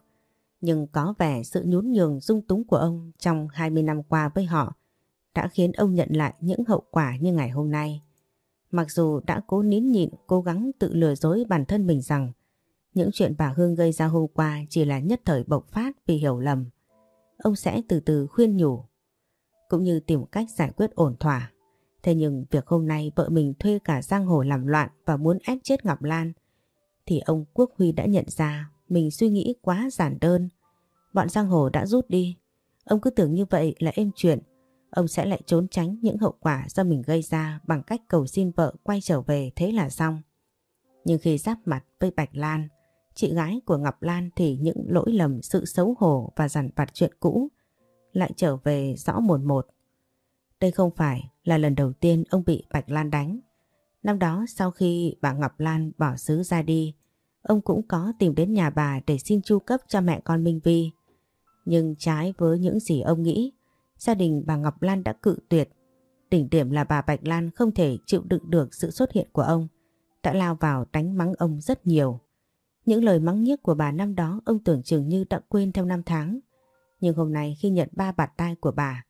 Nhưng có vẻ sự nhún nhường dung túng của ông trong 20 năm qua với họ đã khiến ông nhận lại những hậu quả như ngày hôm nay. Mặc dù đã cố nín nhịn, cố gắng tự lừa dối bản thân mình rằng những chuyện bà Hương gây ra hôm qua chỉ là nhất thời bộc phát vì hiểu lầm. Ông sẽ từ từ khuyên nhủ, cũng như tìm cách giải quyết ổn thỏa. Thế nhưng việc hôm nay vợ mình thuê cả giang hồ làm loạn và muốn ép chết Ngọc Lan, thì ông Quốc Huy đã nhận ra mình suy nghĩ quá giản đơn. Bọn giang hồ đã rút đi. Ông cứ tưởng như vậy là êm chuyện. Ông sẽ lại trốn tránh những hậu quả do mình gây ra bằng cách cầu xin vợ quay trở về thế là xong. Nhưng khi giáp mặt với Bạch Lan, chị gái của Ngọc Lan thì những lỗi lầm, sự xấu hổ và dằn vặt chuyện cũ lại trở về rõ một một. Đây không phải là lần đầu tiên ông bị Bạch Lan đánh. Năm đó sau khi bà Ngọc Lan bỏ xứ ra đi, ông cũng có tìm đến nhà bà để xin chu cấp cho mẹ con Minh Vi. Nhưng trái với những gì ông nghĩ, gia đình bà Ngọc Lan đã cự tuyệt. Đỉnh điểm là bà Bạch Lan không thể chịu đựng được sự xuất hiện của ông, đã lao vào đánh mắng ông rất nhiều. Những lời mắng nhiếc của bà năm đó ông tưởng chừng như đã quên theo năm tháng. Nhưng hôm nay khi nhận ba bạt tay của bà,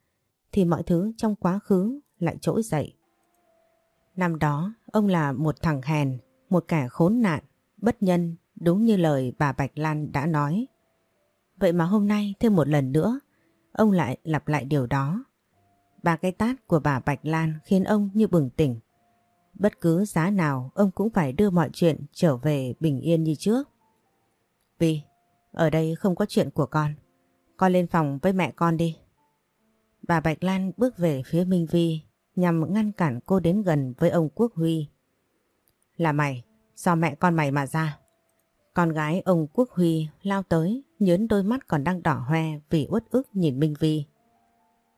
thì mọi thứ trong quá khứ lại trỗi dậy. Năm đó, ông là một thằng hèn, một kẻ khốn nạn, bất nhân, đúng như lời bà Bạch Lan đã nói. Vậy mà hôm nay thêm một lần nữa, ông lại lặp lại điều đó. Ba cái tát của bà Bạch Lan khiến ông như bừng tỉnh. Bất cứ giá nào ông cũng phải đưa mọi chuyện trở về bình yên như trước. Vì, ở đây không có chuyện của con. Con lên phòng với mẹ con đi. Bà Bạch Lan bước về phía Minh Vi nhằm ngăn cản cô đến gần với ông Quốc Huy. Là mày, do mẹ con mày mà ra? Con gái ông Quốc Huy lao tới, nhớn đôi mắt còn đang đỏ hoe vì uất ức nhìn Minh Vi.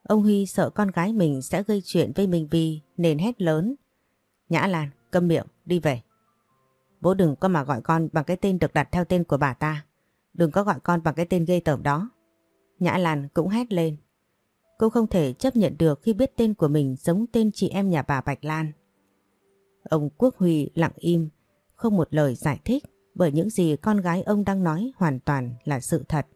Ông Huy sợ con gái mình sẽ gây chuyện với Minh Vi nên hét lớn. Nhã Lan, câm miệng, đi về. Bố đừng có mà gọi con bằng cái tên được đặt theo tên của bà ta. Đừng có gọi con bằng cái tên ghê tởm đó. Nhã Lan cũng hét lên. Cô không thể chấp nhận được khi biết tên của mình giống tên chị em nhà bà Bạch Lan. Ông Quốc Huy lặng im, không một lời giải thích bởi những gì con gái ông đang nói hoàn toàn là sự thật.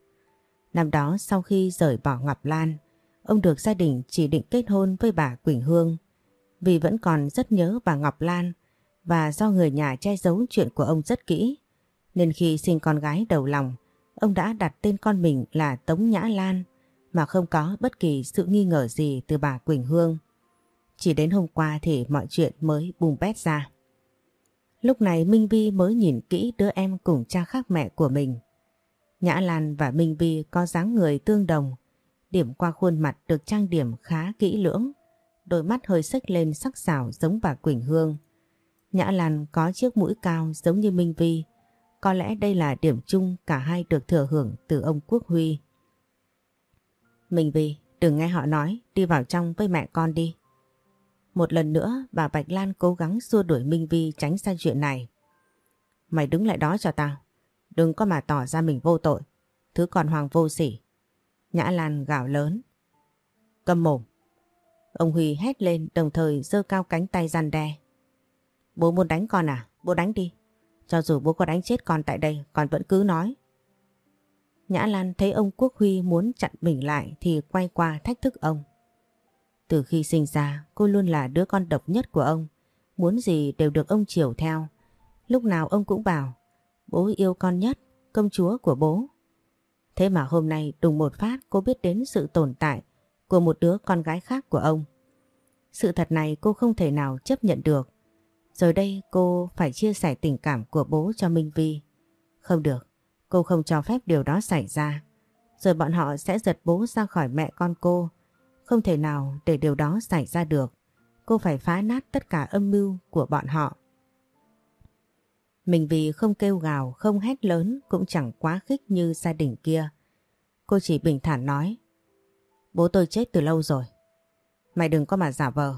Năm đó sau khi rời bỏ Ngọc Lan, ông được gia đình chỉ định kết hôn với bà Quỳnh Hương. Vì vẫn còn rất nhớ bà Ngọc Lan và do người nhà che giấu chuyện của ông rất kỹ, nên khi sinh con gái đầu lòng, ông đã đặt tên con mình là Tống Nhã Lan mà không có bất kỳ sự nghi ngờ gì từ bà Quỳnh Hương. Chỉ đến hôm qua thì mọi chuyện mới bùng bét ra. Lúc này Minh Vi mới nhìn kỹ đứa em cùng cha khác mẹ của mình. Nhã Lan và Minh Vi có dáng người tương đồng, điểm qua khuôn mặt được trang điểm khá kỹ lưỡng, đôi mắt hơi xếch lên sắc sảo giống bà Quỳnh Hương. Nhã Lan có chiếc mũi cao giống như Minh Vi, có lẽ đây là điểm chung cả hai được thừa hưởng từ ông Quốc Huy. Minh Vi, đừng nghe họ nói, đi vào trong với mẹ con đi. Một lần nữa bà Bạch Lan cố gắng xua đuổi Minh Vi tránh xa chuyện này. Mày đứng lại đó cho tao. Đừng có mà tỏ ra mình vô tội. Thứ còn hoàng vô sỉ. Nhã Lan gào lớn. Cầm mồm. Ông Huy hét lên đồng thời giơ cao cánh tay gian đe. Bố muốn đánh con à? Bố đánh đi. Cho dù bố có đánh chết con tại đây, con vẫn cứ nói. Nhã Lan thấy ông Quốc Huy muốn chặn mình lại thì quay qua thách thức ông. Từ khi sinh ra, cô luôn là đứa con độc nhất của ông. Muốn gì đều được ông chiều theo. Lúc nào ông cũng bảo, bố yêu con nhất, công chúa của bố. Thế mà hôm nay đùng một phát cô biết đến sự tồn tại của một đứa con gái khác của ông. Sự thật này cô không thể nào chấp nhận được. Rồi đây cô phải chia sẻ tình cảm của bố cho Minh Vi. Không được, cô không cho phép điều đó xảy ra. Rồi bọn họ sẽ giật bố ra khỏi mẹ con cô không thể nào để điều đó xảy ra được. Cô phải phá nát tất cả âm mưu của bọn họ. Mình vì không kêu gào, không hét lớn cũng chẳng quá khích như gia đình kia. Cô chỉ bình thản nói. Bố tôi chết từ lâu rồi. Mày đừng có mà giả vờ.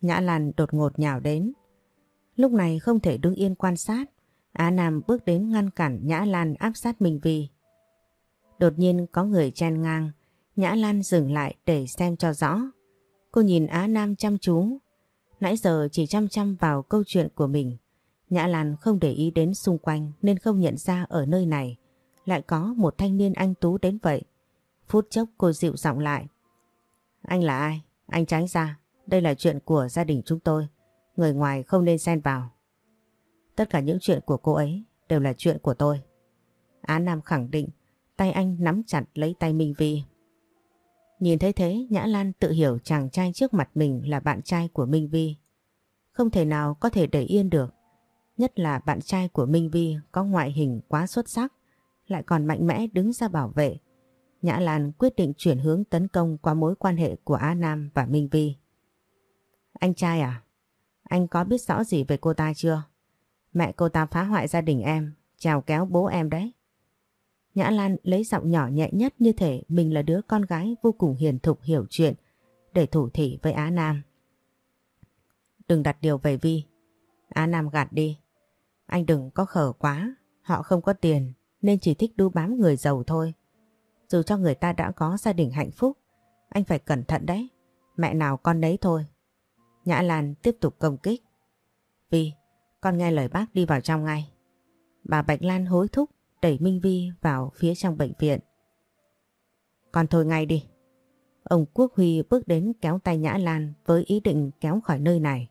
Nhã Lan đột ngột nhào đến. Lúc này không thể đứng yên quan sát, Á Nam bước đến ngăn cản Nhã Lan áp sát Minh Vi. Đột nhiên có người chen ngang, Nhã Lan dừng lại để xem cho rõ. Cô nhìn Á Nam chăm chú, nãy giờ chỉ chăm chăm vào câu chuyện của mình. Nhã Lan không để ý đến xung quanh nên không nhận ra ở nơi này lại có một thanh niên anh Tú đến vậy. Phút chốc cô dịu giọng lại. Anh là ai? Anh tránh ra. Đây là chuyện của gia đình chúng tôi. Người ngoài không nên xen vào. Tất cả những chuyện của cô ấy đều là chuyện của tôi. Á Nam khẳng định tay anh nắm chặt lấy tay Minh Vi. Nhìn thấy thế Nhã Lan tự hiểu chàng trai trước mặt mình là bạn trai của Minh Vi. Không thể nào có thể để yên được. Nhất là bạn trai của Minh Vi có ngoại hình quá xuất sắc, lại còn mạnh mẽ đứng ra bảo vệ. Nhã Lan quyết định chuyển hướng tấn công qua mối quan hệ của Á Nam và Minh Vi. Anh trai à? Anh có biết rõ gì về cô ta chưa? Mẹ cô ta phá hoại gia đình em, trèo kéo bố em đấy. Nhã Lan lấy giọng nhỏ nhẹ nhất như thể mình là đứa con gái vô cùng hiền thục hiểu chuyện để thủ thị với Á Nam. Đừng đặt điều về Vi. Á Nam gạt đi. Anh đừng có khở quá, họ không có tiền nên chỉ thích đu bám người giàu thôi. Dù cho người ta đã có gia đình hạnh phúc, anh phải cẩn thận đấy. Mẹ nào con đấy thôi. Nhã Lan tiếp tục công kích. Vi, con nghe lời bác đi vào trong ngay. Bà Bạch Lan hối thúc đẩy Minh Vi vào phía trong bệnh viện. Con thôi ngay đi. Ông Quốc Huy bước đến kéo tay Nhã Lan với ý định kéo khỏi nơi này.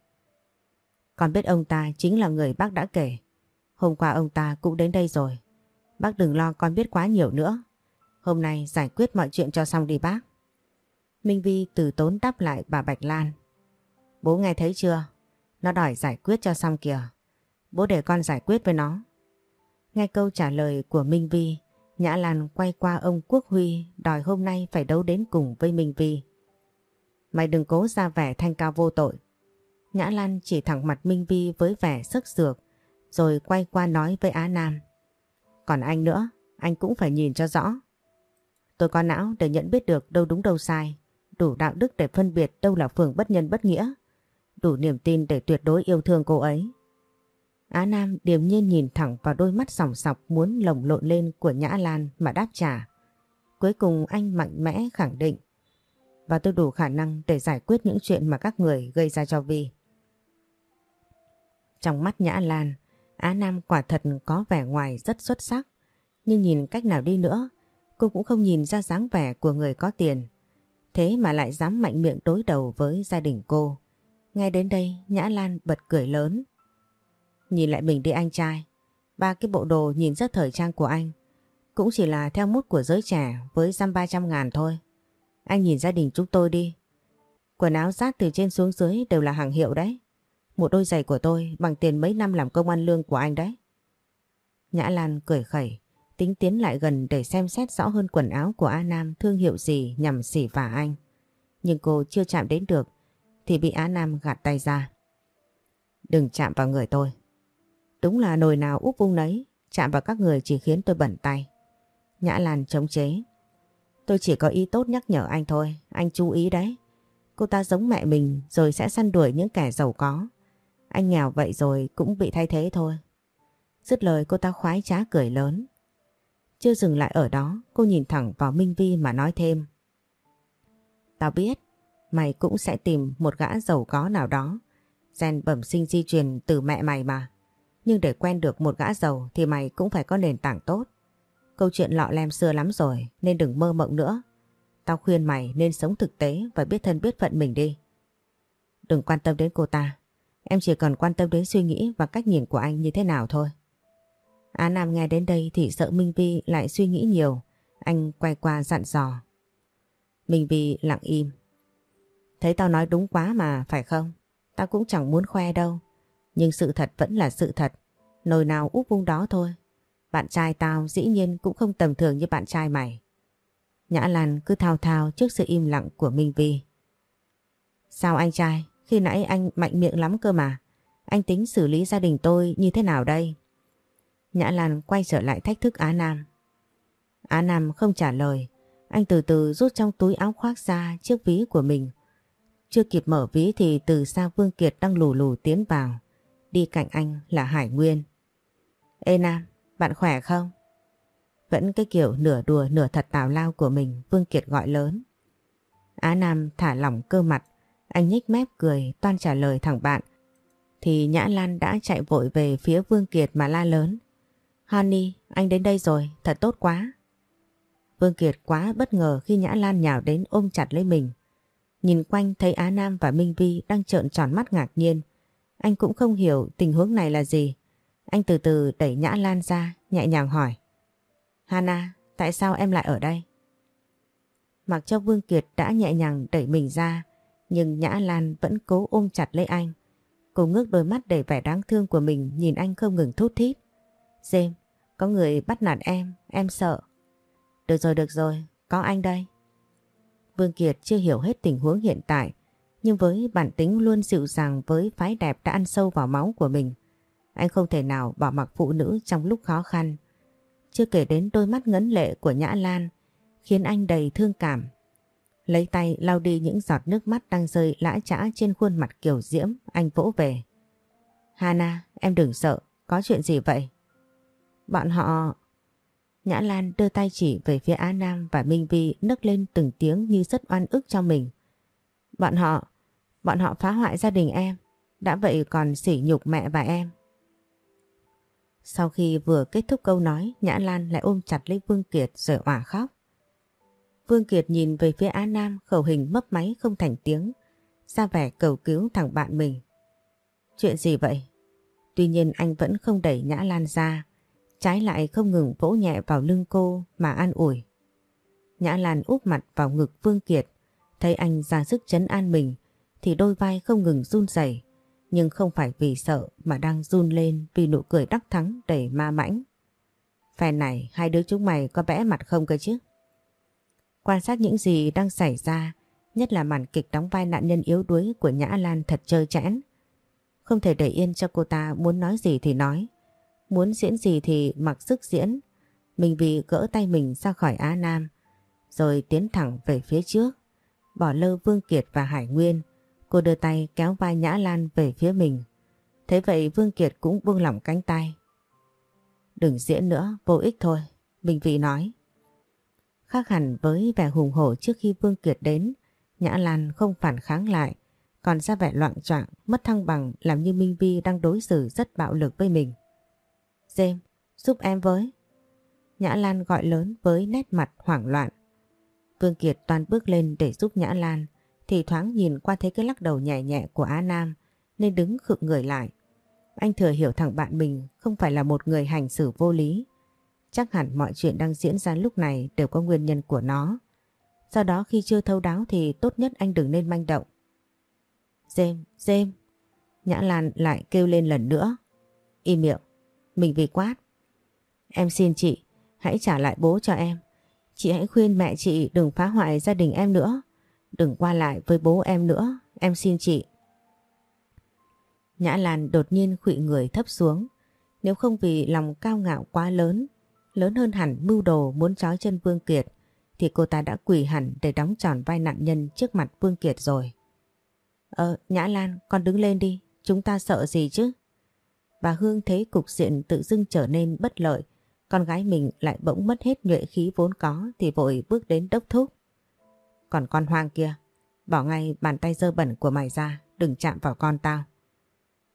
Con biết ông ta chính là người bác đã kể. Hôm qua ông ta cũng đến đây rồi. Bác đừng lo con biết quá nhiều nữa. Hôm nay giải quyết mọi chuyện cho xong đi bác. Minh Vi từ tốn đáp lại bà Bạch Lan. Bố nghe thấy chưa? Nó đòi giải quyết cho xong kìa. Bố để con giải quyết với nó. Nghe câu trả lời của Minh Vi, Nhã Lan quay qua ông Quốc Huy đòi hôm nay phải đấu đến cùng với Minh Vi. Mày đừng cố ra vẻ thanh cao vô tội. Nhã Lan chỉ thẳng mặt Minh Vi với vẻ sức dược rồi quay qua nói với Á Nam. Còn anh nữa, anh cũng phải nhìn cho rõ. Tôi có não để nhận biết được đâu đúng đâu sai, đủ đạo đức để phân biệt đâu là phường bất nhân bất nghĩa, đủ niềm tin để tuyệt đối yêu thương cô ấy. Á Nam điềm nhiên nhìn thẳng vào đôi mắt sòng sọc muốn lồng lộn lên của Nhã Lan mà đáp trả. Cuối cùng anh mạnh mẽ khẳng định và tôi đủ khả năng để giải quyết những chuyện mà các người gây ra cho Vi. Trong mắt Nhã Lan, Á Nam quả thật có vẻ ngoài rất xuất sắc, nhưng nhìn cách nào đi nữa, cô cũng không nhìn ra dáng vẻ của người có tiền. Thế mà lại dám mạnh miệng đối đầu với gia đình cô. Ngay đến đây, Nhã Lan bật cười lớn. Nhìn lại mình đi anh trai, ba cái bộ đồ nhìn rất thời trang của anh, cũng chỉ là theo mút của giới trẻ với dăm ba trăm ngàn thôi. Anh nhìn gia đình chúng tôi đi. Quần áo sát từ trên xuống dưới đều là hàng hiệu đấy. Một đôi giày của tôi bằng tiền mấy năm làm công ăn lương của anh đấy. Nhã Lan cười khẩy, tính tiến lại gần để xem xét rõ hơn quần áo của A Nam thương hiệu gì nhằm xỉ vả anh. Nhưng cô chưa chạm đến được thì bị Á Nam gạt tay ra. Đừng chạm vào người tôi. Đúng là nồi nào úp vung nấy, chạm vào các người chỉ khiến tôi bẩn tay. Nhã Lan chống chế. Tôi chỉ có ý tốt nhắc nhở anh thôi, anh chú ý đấy. Cô ta giống mẹ mình rồi sẽ săn đuổi những kẻ giàu có. Anh nghèo vậy rồi cũng bị thay thế thôi. Dứt lời cô ta khoái trá cười lớn. Chưa dừng lại ở đó, cô nhìn thẳng vào Minh Vi mà nói thêm. Tao biết, mày cũng sẽ tìm một gã giàu có nào đó. Gen bẩm sinh di truyền từ mẹ mày mà. Nhưng để quen được một gã giàu thì mày cũng phải có nền tảng tốt. Câu chuyện lọ lem xưa lắm rồi nên đừng mơ mộng nữa. Tao khuyên mày nên sống thực tế và biết thân biết phận mình đi. Đừng quan tâm đến cô ta. Em chỉ cần quan tâm đến suy nghĩ và cách nhìn của anh như thế nào thôi. Á Nam nghe đến đây thì sợ Minh Vi lại suy nghĩ nhiều. Anh quay qua dặn dò. Minh Vi lặng im. Thấy tao nói đúng quá mà, phải không? Tao cũng chẳng muốn khoe đâu. Nhưng sự thật vẫn là sự thật. Nồi nào úp vung đó thôi. Bạn trai tao dĩ nhiên cũng không tầm thường như bạn trai mày. Nhã Lan cứ thao thao trước sự im lặng của Minh Vi. Sao anh trai? Khi nãy anh mạnh miệng lắm cơ mà. Anh tính xử lý gia đình tôi như thế nào đây? Nhã Lan quay trở lại thách thức Á Nam. Á Nam không trả lời. Anh từ từ rút trong túi áo khoác ra chiếc ví của mình. Chưa kịp mở ví thì từ xa Vương Kiệt đang lù lù tiến vào. Đi cạnh anh là Hải Nguyên. Ê Nam, bạn khỏe không? Vẫn cái kiểu nửa đùa nửa thật tào lao của mình Vương Kiệt gọi lớn. Á Nam thả lỏng cơ mặt, anh nhếch mép cười toan trả lời thẳng bạn. Thì Nhã Lan đã chạy vội về phía Vương Kiệt mà la lớn. Honey, anh đến đây rồi, thật tốt quá. Vương Kiệt quá bất ngờ khi Nhã Lan nhào đến ôm chặt lấy mình. Nhìn quanh thấy Á Nam và Minh Vi đang trợn tròn mắt ngạc nhiên. Anh cũng không hiểu tình huống này là gì. Anh từ từ đẩy Nhã Lan ra, nhẹ nhàng hỏi. Hana, tại sao em lại ở đây? Mặc cho Vương Kiệt đã nhẹ nhàng đẩy mình ra, nhưng Nhã Lan vẫn cố ôm chặt lấy anh. Cô ngước đôi mắt đầy vẻ đáng thương của mình nhìn anh không ngừng thút thít. James, có người bắt nạt em, em sợ. Được rồi, được rồi, có anh đây. Vương Kiệt chưa hiểu hết tình huống hiện tại, nhưng với bản tính luôn dịu dàng với phái đẹp đã ăn sâu vào máu của mình. Anh không thể nào bỏ mặc phụ nữ trong lúc khó khăn. Chưa kể đến đôi mắt ngấn lệ của Nhã Lan, khiến anh đầy thương cảm. Lấy tay lau đi những giọt nước mắt đang rơi lã chã trên khuôn mặt kiểu diễm, anh vỗ về. Hana, em đừng sợ, có chuyện gì vậy? Bọn họ... Nhã Lan đưa tay chỉ về phía Á Nam và Minh Vi nức lên từng tiếng như rất oan ức cho mình. Bọn họ, bọn họ phá hoại gia đình em, đã vậy còn sỉ nhục mẹ và em. Sau khi vừa kết thúc câu nói, Nhã Lan lại ôm chặt lấy Vương Kiệt rồi òa khóc. Vương Kiệt nhìn về phía Á Nam khẩu hình mấp máy không thành tiếng, ra vẻ cầu cứu thằng bạn mình. Chuyện gì vậy? Tuy nhiên anh vẫn không đẩy Nhã Lan ra, trái lại không ngừng vỗ nhẹ vào lưng cô mà an ủi. Nhã Lan úp mặt vào ngực Vương Kiệt, thấy anh ra sức chấn an mình thì đôi vai không ngừng run rẩy, nhưng không phải vì sợ mà đang run lên vì nụ cười đắc thắng đầy ma mãnh. Phen này hai đứa chúng mày có bẽ mặt không cơ chứ? Quan sát những gì đang xảy ra, nhất là màn kịch đóng vai nạn nhân yếu đuối của Nhã Lan thật chơi chẽn. Không thể để yên cho cô ta muốn nói gì thì nói. Muốn diễn gì thì mặc sức diễn. Mình vì gỡ tay mình ra khỏi Á Nam, rồi tiến thẳng về phía trước. Bỏ lơ Vương Kiệt và Hải Nguyên, cô đưa tay kéo vai Nhã Lan về phía mình. Thế vậy Vương Kiệt cũng buông lỏng cánh tay. Đừng diễn nữa, vô ích thôi, Bình Vị nói. Khác hẳn với vẻ hùng hổ trước khi Vương Kiệt đến, Nhã Lan không phản kháng lại, còn ra vẻ loạn trọng, mất thăng bằng làm như Minh Vi đang đối xử rất bạo lực với mình. James, giúp em với. Nhã Lan gọi lớn với nét mặt hoảng loạn. Vương Kiệt toàn bước lên để giúp Nhã Lan, thì thoáng nhìn qua thấy cái lắc đầu nhẹ nhẹ của Á Nam nên đứng khựng người lại. Anh thừa hiểu thằng bạn mình không phải là một người hành xử vô lý. Chắc hẳn mọi chuyện đang diễn ra lúc này đều có nguyên nhân của nó. Do đó khi chưa thấu đáo thì tốt nhất anh đừng nên manh động. Dêm, dêm. Nhã Lan lại kêu lên lần nữa. Im miệng. Mình vì quát. Em xin chị, hãy trả lại bố cho em. Chị hãy khuyên mẹ chị đừng phá hoại gia đình em nữa. Đừng qua lại với bố em nữa, em xin chị. Nhã Lan đột nhiên khụy người thấp xuống. Nếu không vì lòng cao ngạo quá lớn, lớn hơn hẳn mưu đồ muốn trói chân Vương Kiệt, thì cô ta đã quỳ hẳn để đóng tròn vai nạn nhân trước mặt Vương Kiệt rồi. Ờ, Nhã Lan, con đứng lên đi, chúng ta sợ gì chứ? Bà Hương thấy cục diện tự dưng trở nên bất lợi, con gái mình lại bỗng mất hết nhuệ khí vốn có thì vội bước đến đốc thúc. Còn con hoang kia, bỏ ngay bàn tay dơ bẩn của mày ra, đừng chạm vào con tao.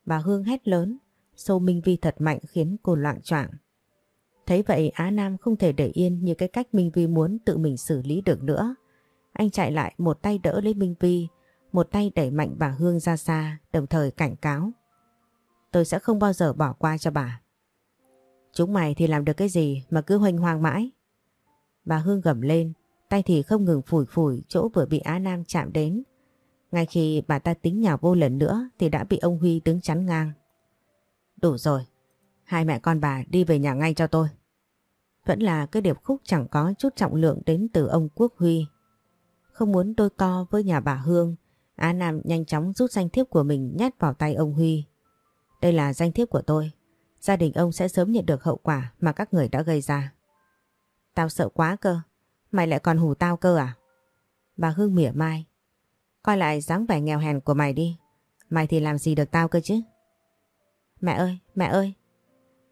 Bà Hương hét lớn, sâu Minh Vi thật mạnh khiến cô loạn choạng. Thấy vậy Á Nam không thể để yên như cái cách Minh Vi muốn tự mình xử lý được nữa. Anh chạy lại một tay đỡ lấy Minh Vi, một tay đẩy mạnh bà Hương ra xa, đồng thời cảnh cáo. Tôi sẽ không bao giờ bỏ qua cho bà. Chúng mày thì làm được cái gì mà cứ hoành hoang mãi. Bà Hương gầm lên, tay thì không ngừng phủi phủi chỗ vừa bị Á Nam chạm đến. Ngay khi bà ta tính nhào vô lần nữa thì đã bị ông Huy đứng chắn ngang. Đủ rồi, hai mẹ con bà đi về nhà ngay cho tôi. Vẫn là cái điệp khúc chẳng có chút trọng lượng đến từ ông Quốc Huy. Không muốn đôi co với nhà bà Hương, Á Nam nhanh chóng rút danh thiếp của mình nhét vào tay ông Huy. Đây là danh thiếp của tôi. Gia đình ông sẽ sớm nhận được hậu quả mà các người đã gây ra. Tao sợ quá cơ. Mày lại còn hù tao cơ à? Bà Hương mỉa mai. Coi lại dáng vẻ nghèo hèn của mày đi. Mày thì làm gì được tao cơ chứ? Mẹ ơi, mẹ ơi.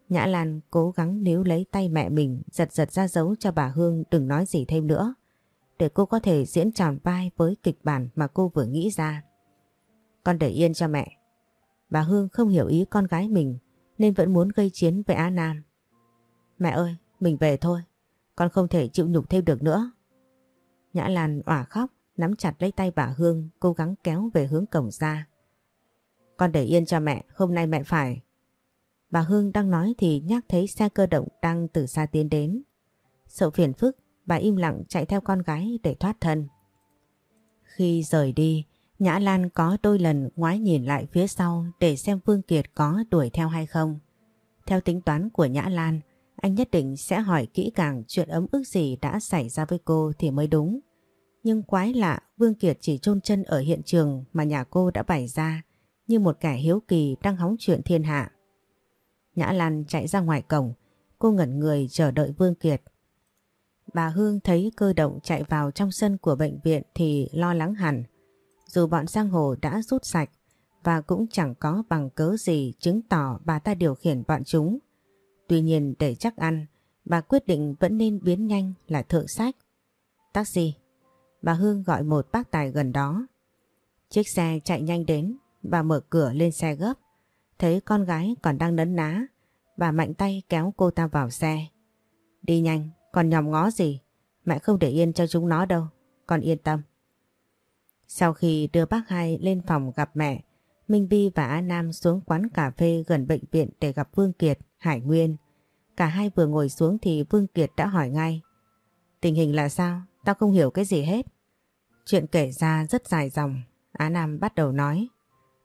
Nhã Lan cố gắng níu lấy tay mẹ mình giật giật ra dấu cho bà Hương đừng nói gì thêm nữa. Để cô có thể diễn tròn vai với kịch bản mà cô vừa nghĩ ra. Con để yên cho mẹ. Bà Hương không hiểu ý con gái mình nên vẫn muốn gây chiến với Á Nam. Mẹ ơi, mình về thôi. Con không thể chịu nhục thêm được nữa. Nhã Lan òa khóc, nắm chặt lấy tay bà Hương, cố gắng kéo về hướng cổng ra. Con để yên cho mẹ, hôm nay mẹ phải. Bà Hương đang nói thì nhắc thấy xe cơ động đang từ xa tiến đến. Sợ phiền phức, bà im lặng chạy theo con gái để thoát thân. Khi rời đi, Nhã Lan có đôi lần ngoái nhìn lại phía sau để xem Vương Kiệt có đuổi theo hay không. Theo tính toán của Nhã Lan, anh nhất định sẽ hỏi kỹ càng chuyện ấm ức gì đã xảy ra với cô thì mới đúng. Nhưng quái lạ, Vương Kiệt chỉ chôn chân ở hiện trường mà nhà cô đã bày ra như một kẻ hiếu kỳ đang hóng chuyện thiên hạ. Nhã Lan chạy ra ngoài cổng, cô ngẩn người chờ đợi Vương Kiệt. Bà Hương thấy cơ động chạy vào trong sân của bệnh viện thì lo lắng hẳn. Dù bọn giang hồ đã rút sạch và cũng chẳng có bằng cớ gì chứng tỏ bà ta điều khiển bọn chúng. Tuy nhiên để chắc ăn, bà quyết định vẫn nên biến nhanh là thượng sách. Taxi. Bà Hương gọi một bác tài gần đó. Chiếc xe chạy nhanh đến, bà mở cửa lên xe gấp. Thấy con gái còn đang nấn ná, bà mạnh tay kéo cô ta vào xe. Đi nhanh, còn nhòm ngó gì? Mẹ không để yên cho chúng nó đâu, con yên tâm. Sau khi đưa bác hai lên phòng gặp mẹ, Minh Vi và Á Nam xuống quán cà phê gần bệnh viện để gặp Vương Kiệt, Hải Nguyên. Cả hai vừa ngồi xuống thì Vương Kiệt đã hỏi ngay. Tình hình là sao? Tao không hiểu cái gì hết. Chuyện kể ra rất dài dòng. Á Nam bắt đầu nói.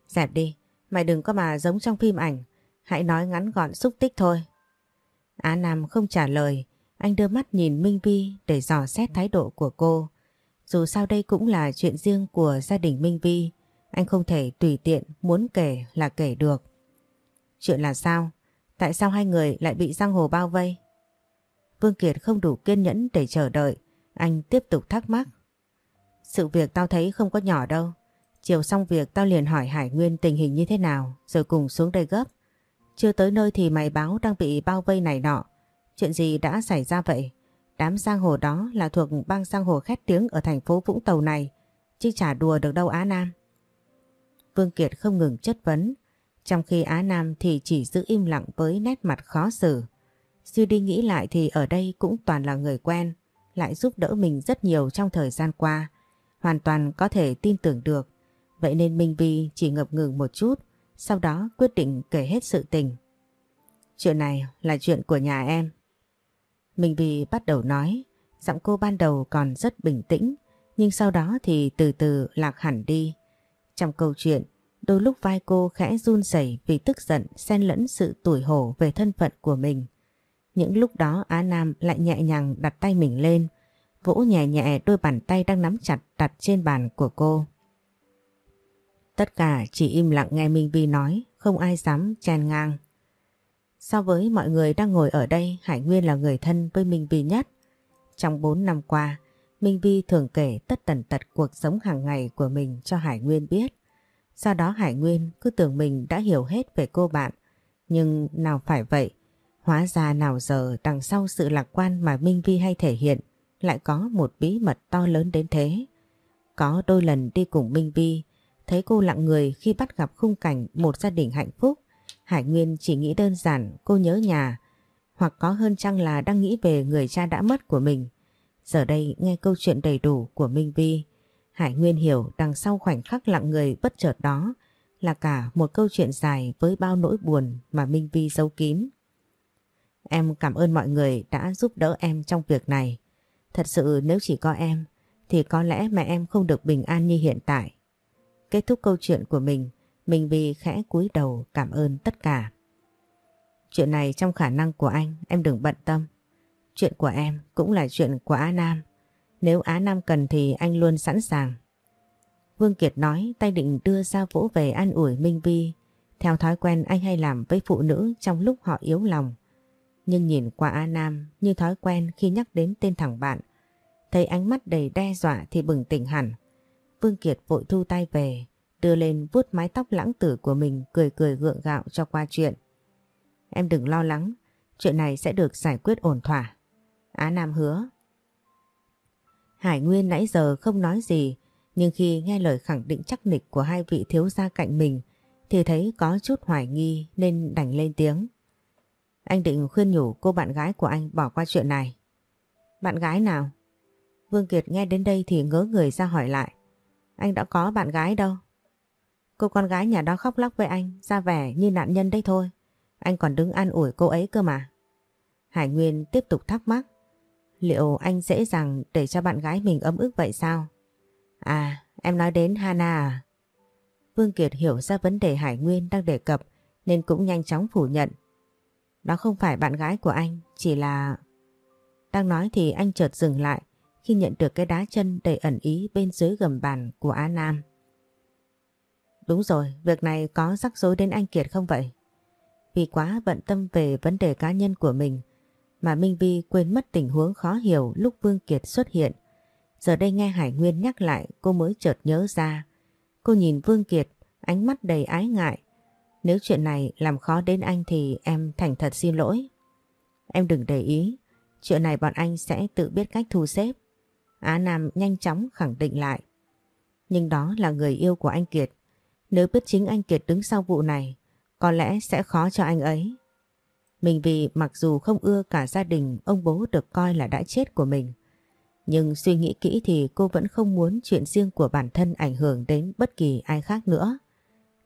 Dẹp đi, mày đừng có mà giống trong phim ảnh. Hãy nói ngắn gọn xúc tích thôi. Á Nam không trả lời. Anh đưa mắt nhìn Minh Vi để dò xét thái độ của cô. Dù sao đây cũng là chuyện riêng của gia đình Minh Vi. Anh không thể tùy tiện muốn kể là kể được. Chuyện là sao? Tại sao hai người lại bị giang hồ bao vây? Vương Kiệt không đủ kiên nhẫn để chờ đợi. Anh tiếp tục thắc mắc. Sự việc tao thấy không có nhỏ đâu. Chiều xong việc tao liền hỏi Hải Nguyên tình hình như thế nào, rồi cùng xuống đây gấp. Chưa tới nơi thì mày báo đang bị bao vây này nọ. Chuyện gì đã xảy ra vậy? Đám giang hồ đó là thuộc bang giang hồ khét tiếng ở thành phố Vũng Tàu này. Chứ chả đùa được đâu Á Nam. Vương Kiệt không ngừng chất vấn. Trong khi Á Nam thì chỉ giữ im lặng với nét mặt khó xử. Duy đi nghĩ lại thì ở đây cũng toàn là người quen. Lại giúp đỡ mình rất nhiều trong thời gian qua. Hoàn toàn có thể tin tưởng được. Vậy nên Minh Vi chỉ ngập ngừng một chút. Sau đó quyết định kể hết sự tình. Chuyện này là chuyện của nhà em. Minh Vi bắt đầu nói. Giọng cô ban đầu còn rất bình tĩnh. Nhưng sau đó thì từ từ lạc hẳn đi. Trong câu chuyện, đôi lúc vai cô khẽ run rẩy vì tức giận xen lẫn sự tủi hổ về thân phận của mình. Những lúc đó Á Nam lại nhẹ nhàng đặt tay mình lên, vỗ nhẹ nhẹ đôi bàn tay đang nắm chặt đặt trên bàn của cô. Tất cả chỉ im lặng nghe Minh Vi nói, không ai dám chen ngang. So với mọi người đang ngồi ở đây, Hải Nguyên là người thân với Minh Vi nhất. Trong 4 năm qua, Minh Vi thường kể tất tần tật cuộc sống hàng ngày của mình cho Hải Nguyên biết. Sau đó Hải Nguyên cứ tưởng mình đã hiểu hết về cô bạn. Nhưng nào phải vậy, hóa ra nào giờ đằng sau sự lạc quan mà Minh Vi hay thể hiện lại có một bí mật to lớn đến thế. Có đôi lần đi cùng Minh Vi, thấy cô lặng người khi bắt gặp khung cảnh một gia đình hạnh phúc. Hải Nguyên chỉ nghĩ đơn giản cô nhớ nhà, hoặc có hơn chăng là đang nghĩ về người cha đã mất của mình. Giờ đây nghe câu chuyện đầy đủ của Minh Vi, Hải Nguyên hiểu đằng sau khoảnh khắc lặng người bất chợt đó là cả một câu chuyện dài với bao nỗi buồn mà Minh Vi giấu kín. Em cảm ơn mọi người đã giúp đỡ em trong việc này. Thật sự nếu chỉ có em thì có lẽ mẹ em không được bình an như hiện tại. Kết thúc câu chuyện của mình, Minh Vi khẽ cúi đầu cảm ơn tất cả. Chuyện này trong khả năng của anh, em đừng bận tâm. Chuyện của em cũng là chuyện của Á Nam. Nếu Á Nam cần thì anh luôn sẵn sàng. Vương Kiệt nói tay định đưa ra vỗ về an ủi Minh Vi. Theo thói quen anh hay làm với phụ nữ trong lúc họ yếu lòng. Nhưng nhìn qua Á Nam như thói quen khi nhắc đến tên thằng bạn. Thấy ánh mắt đầy đe dọa thì bừng tỉnh hẳn. Vương Kiệt vội thu tay về, đưa lên vuốt mái tóc lãng tử của mình cười cười gượng gạo cho qua chuyện. Em đừng lo lắng, chuyện này sẽ được giải quyết ổn thỏa. Á Nam hứa. Hải Nguyên nãy giờ không nói gì, nhưng khi nghe lời khẳng định chắc nịch của hai vị thiếu gia cạnh mình thì thấy có chút hoài nghi nên đành lên tiếng. Anh định khuyên nhủ cô bạn gái của anh bỏ qua chuyện này. Bạn gái nào? Vương Kiệt nghe đến đây thì ngớ người ra hỏi lại. Anh đã có bạn gái đâu? Cô con gái nhà đó khóc lóc với anh, ra vẻ như nạn nhân đây thôi. Anh còn đứng an ủi cô ấy cơ mà. Hải Nguyên tiếp tục thắc mắc. Liệu anh dễ dàng để cho bạn gái mình ấm ức vậy sao? À, em nói đến Hana à? Vương Kiệt hiểu ra vấn đề Hải Nguyên đang đề cập nên cũng nhanh chóng phủ nhận. Đó không phải bạn gái của anh, chỉ là... Đang nói thì anh chợt dừng lại khi nhận được cái đá chân đầy ẩn ý bên dưới gầm bàn của Á Nam. Đúng rồi, việc này có rắc rối đến anh Kiệt không vậy? Vì quá bận tâm về vấn đề cá nhân của mình mà Minh Vi quên mất tình huống khó hiểu lúc Vương Kiệt xuất hiện. Giờ đây nghe Hải Nguyên nhắc lại cô mới chợt nhớ ra. Cô nhìn Vương Kiệt, ánh mắt đầy ái ngại. Nếu chuyện này làm khó đến anh thì em thành thật xin lỗi. Em đừng để ý, chuyện này bọn anh sẽ tự biết cách thu xếp. Á Nam nhanh chóng khẳng định lại. Nhưng đó là người yêu của anh Kiệt. Nếu biết chính anh Kiệt đứng sau vụ này, có lẽ sẽ khó cho anh ấy. Mình vì mặc dù không ưa cả gia đình ông bố được coi là đã chết của mình. Nhưng suy nghĩ kỹ thì cô vẫn không muốn chuyện riêng của bản thân ảnh hưởng đến bất kỳ ai khác nữa.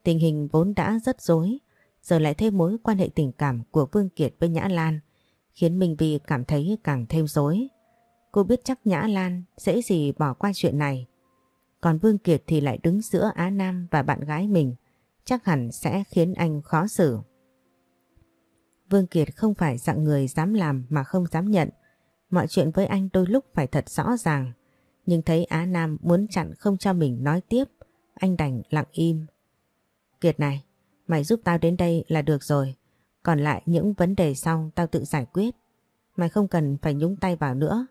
Tình hình vốn đã rất rối, giờ lại thêm mối quan hệ tình cảm của Vương Kiệt với Nhã Lan, khiến Minh Vi cảm thấy càng thêm rối. Cô biết chắc Nhã Lan dễ gì bỏ qua chuyện này. Còn Vương Kiệt thì lại đứng giữa Á Nam và bạn gái mình, chắc hẳn sẽ khiến anh khó xử. Vương Kiệt không phải dạng người dám làm mà không dám nhận. Mọi chuyện với anh đôi lúc phải thật rõ ràng. Nhưng thấy Á Nam muốn chặn không cho mình nói tiếp, anh đành lặng im. Kiệt này, mày giúp tao đến đây là được rồi. Còn lại những vấn đề sau tao tự giải quyết. Mày không cần phải nhúng tay vào nữa.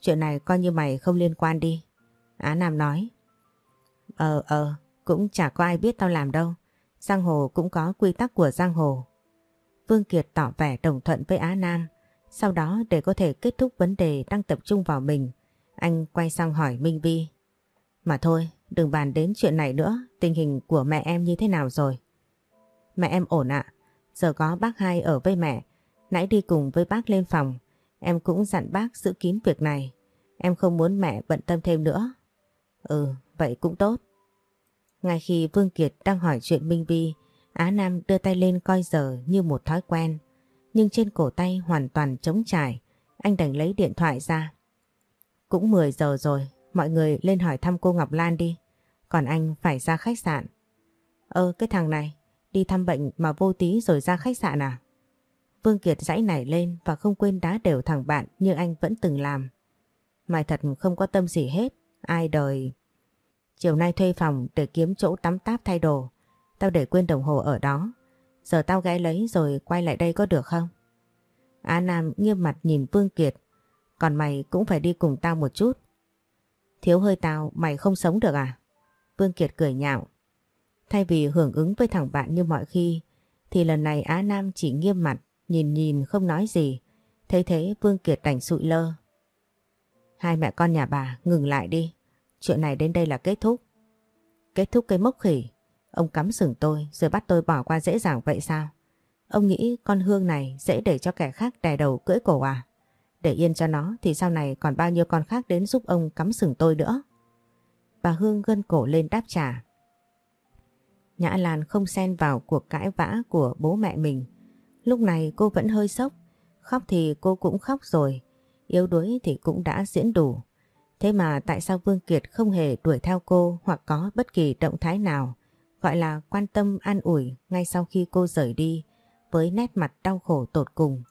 Chuyện này coi như mày không liên quan đi. Á Nam nói. Ờ ờ, cũng chả có ai biết tao làm đâu. Giang hồ cũng có quy tắc của giang hồ. Vương Kiệt tỏ vẻ đồng thuận với Á Nam. Sau đó để có thể kết thúc vấn đề đang tập trung vào mình, anh quay sang hỏi Minh Vi. Mà thôi, đừng bàn đến chuyện này nữa, tình hình của mẹ em như thế nào rồi? Mẹ em ổn ạ, giờ có bác hai ở với mẹ, nãy đi cùng với bác lên phòng, em cũng dặn bác giữ kín việc này. Em không muốn mẹ bận tâm thêm nữa. Ừ, vậy cũng tốt. Ngay khi Vương Kiệt đang hỏi chuyện Minh Vi, Á Nam đưa tay lên coi giờ như một thói quen. Nhưng trên cổ tay hoàn toàn trống trải, anh đành lấy điện thoại ra. Cũng 10 giờ rồi, mọi người lên hỏi thăm cô Ngọc Lan đi. Còn anh phải ra khách sạn. Ơ cái thằng này, đi thăm bệnh mà vô tí rồi ra khách sạn à? Vương Kiệt dãy nảy lên và không quên đá đều thằng bạn như anh vẫn từng làm. Mày thật không có tâm gì hết, ai đời... Chiều nay thuê phòng để kiếm chỗ tắm táp thay đồ. Tao để quên đồng hồ ở đó. Giờ tao ghé lấy rồi quay lại đây có được không? Á Nam nghiêm mặt nhìn Vương Kiệt. Còn mày cũng phải đi cùng tao một chút. Thiếu hơi tao, mày không sống được à? Vương Kiệt cười nhạo. Thay vì hưởng ứng với thằng bạn như mọi khi, thì lần này Á Nam chỉ nghiêm mặt, nhìn nhìn không nói gì. Thấy thế, Vương Kiệt đành sụi lơ. Hai mẹ con nhà bà, ngừng lại đi. Chuyện này đến đây là kết thúc. Kết thúc cái mốc khỉ. Ông cắm sừng tôi rồi bắt tôi bỏ qua dễ dàng vậy sao? Ông nghĩ con Hương này dễ để cho kẻ khác đè đầu cưỡi cổ à? Để yên cho nó thì sau này còn bao nhiêu con khác đến giúp ông cắm sừng tôi nữa. Bà Hương gân cổ lên đáp trả. Nhã Lan không xen vào cuộc cãi vã của bố mẹ mình. Lúc này cô vẫn hơi sốc. Khóc thì cô cũng khóc rồi. Yếu đuối thì cũng đã diễn đủ. Thế mà tại sao Vương Kiệt không hề đuổi theo cô hoặc có bất kỳ động thái nào gọi là quan tâm an ủi ngay sau khi cô rời đi, với nét mặt đau khổ tột cùng.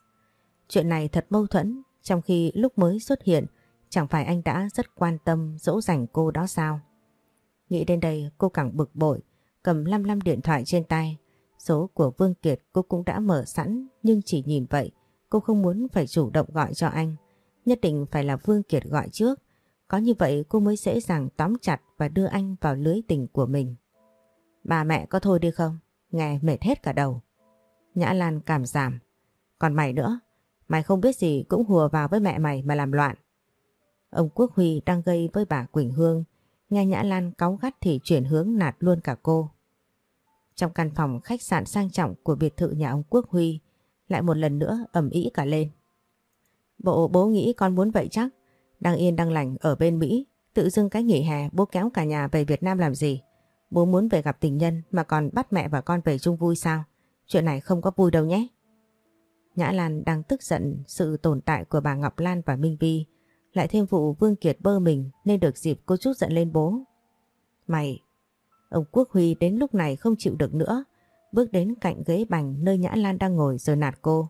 Chuyện này thật mâu thuẫn, trong khi lúc mới xuất hiện, chẳng phải anh đã rất quan tâm dỗ dành cô đó sao? Nghĩ đến đây, cô càng bực bội, cầm lăm lăm điện thoại trên tay. Số của Vương Kiệt cô cũng đã mở sẵn, nhưng chỉ nhìn vậy, cô không muốn phải chủ động gọi cho anh. Nhất định phải là Vương Kiệt gọi trước Có như vậy cô mới dễ dàng tóm chặt và đưa anh vào lưới tình của mình. Bà mẹ có thôi đi không? Nghe mệt hết cả đầu. Nhã Lan cảm giảm. Còn mày nữa, mày không biết gì cũng hùa vào với mẹ mày mà làm loạn. Ông Quốc Huy đang gây với bà Quỳnh Hương, nghe Nhã Lan cáu gắt thì chuyển hướng nạt luôn cả cô. Trong căn phòng khách sạn sang trọng của biệt thự nhà ông Quốc Huy, lại một lần nữa ẩm ý cả lên. Bộ bố nghĩ con muốn vậy chắc, đang yên đang lành ở bên Mỹ, tự dưng cái nghỉ hè bố kéo cả nhà về Việt Nam làm gì? Bố muốn về gặp tình nhân mà còn bắt mẹ và con về chung vui sao? Chuyện này không có vui đâu nhé. Nhã Lan đang tức giận sự tồn tại của bà Ngọc Lan và Minh Vi. Lại thêm vụ Vương Kiệt bơ mình nên được dịp cô chút giận lên bố. Mày! Ông Quốc Huy đến lúc này không chịu được nữa. Bước đến cạnh ghế bành nơi Nhã Lan đang ngồi rồi nạt cô.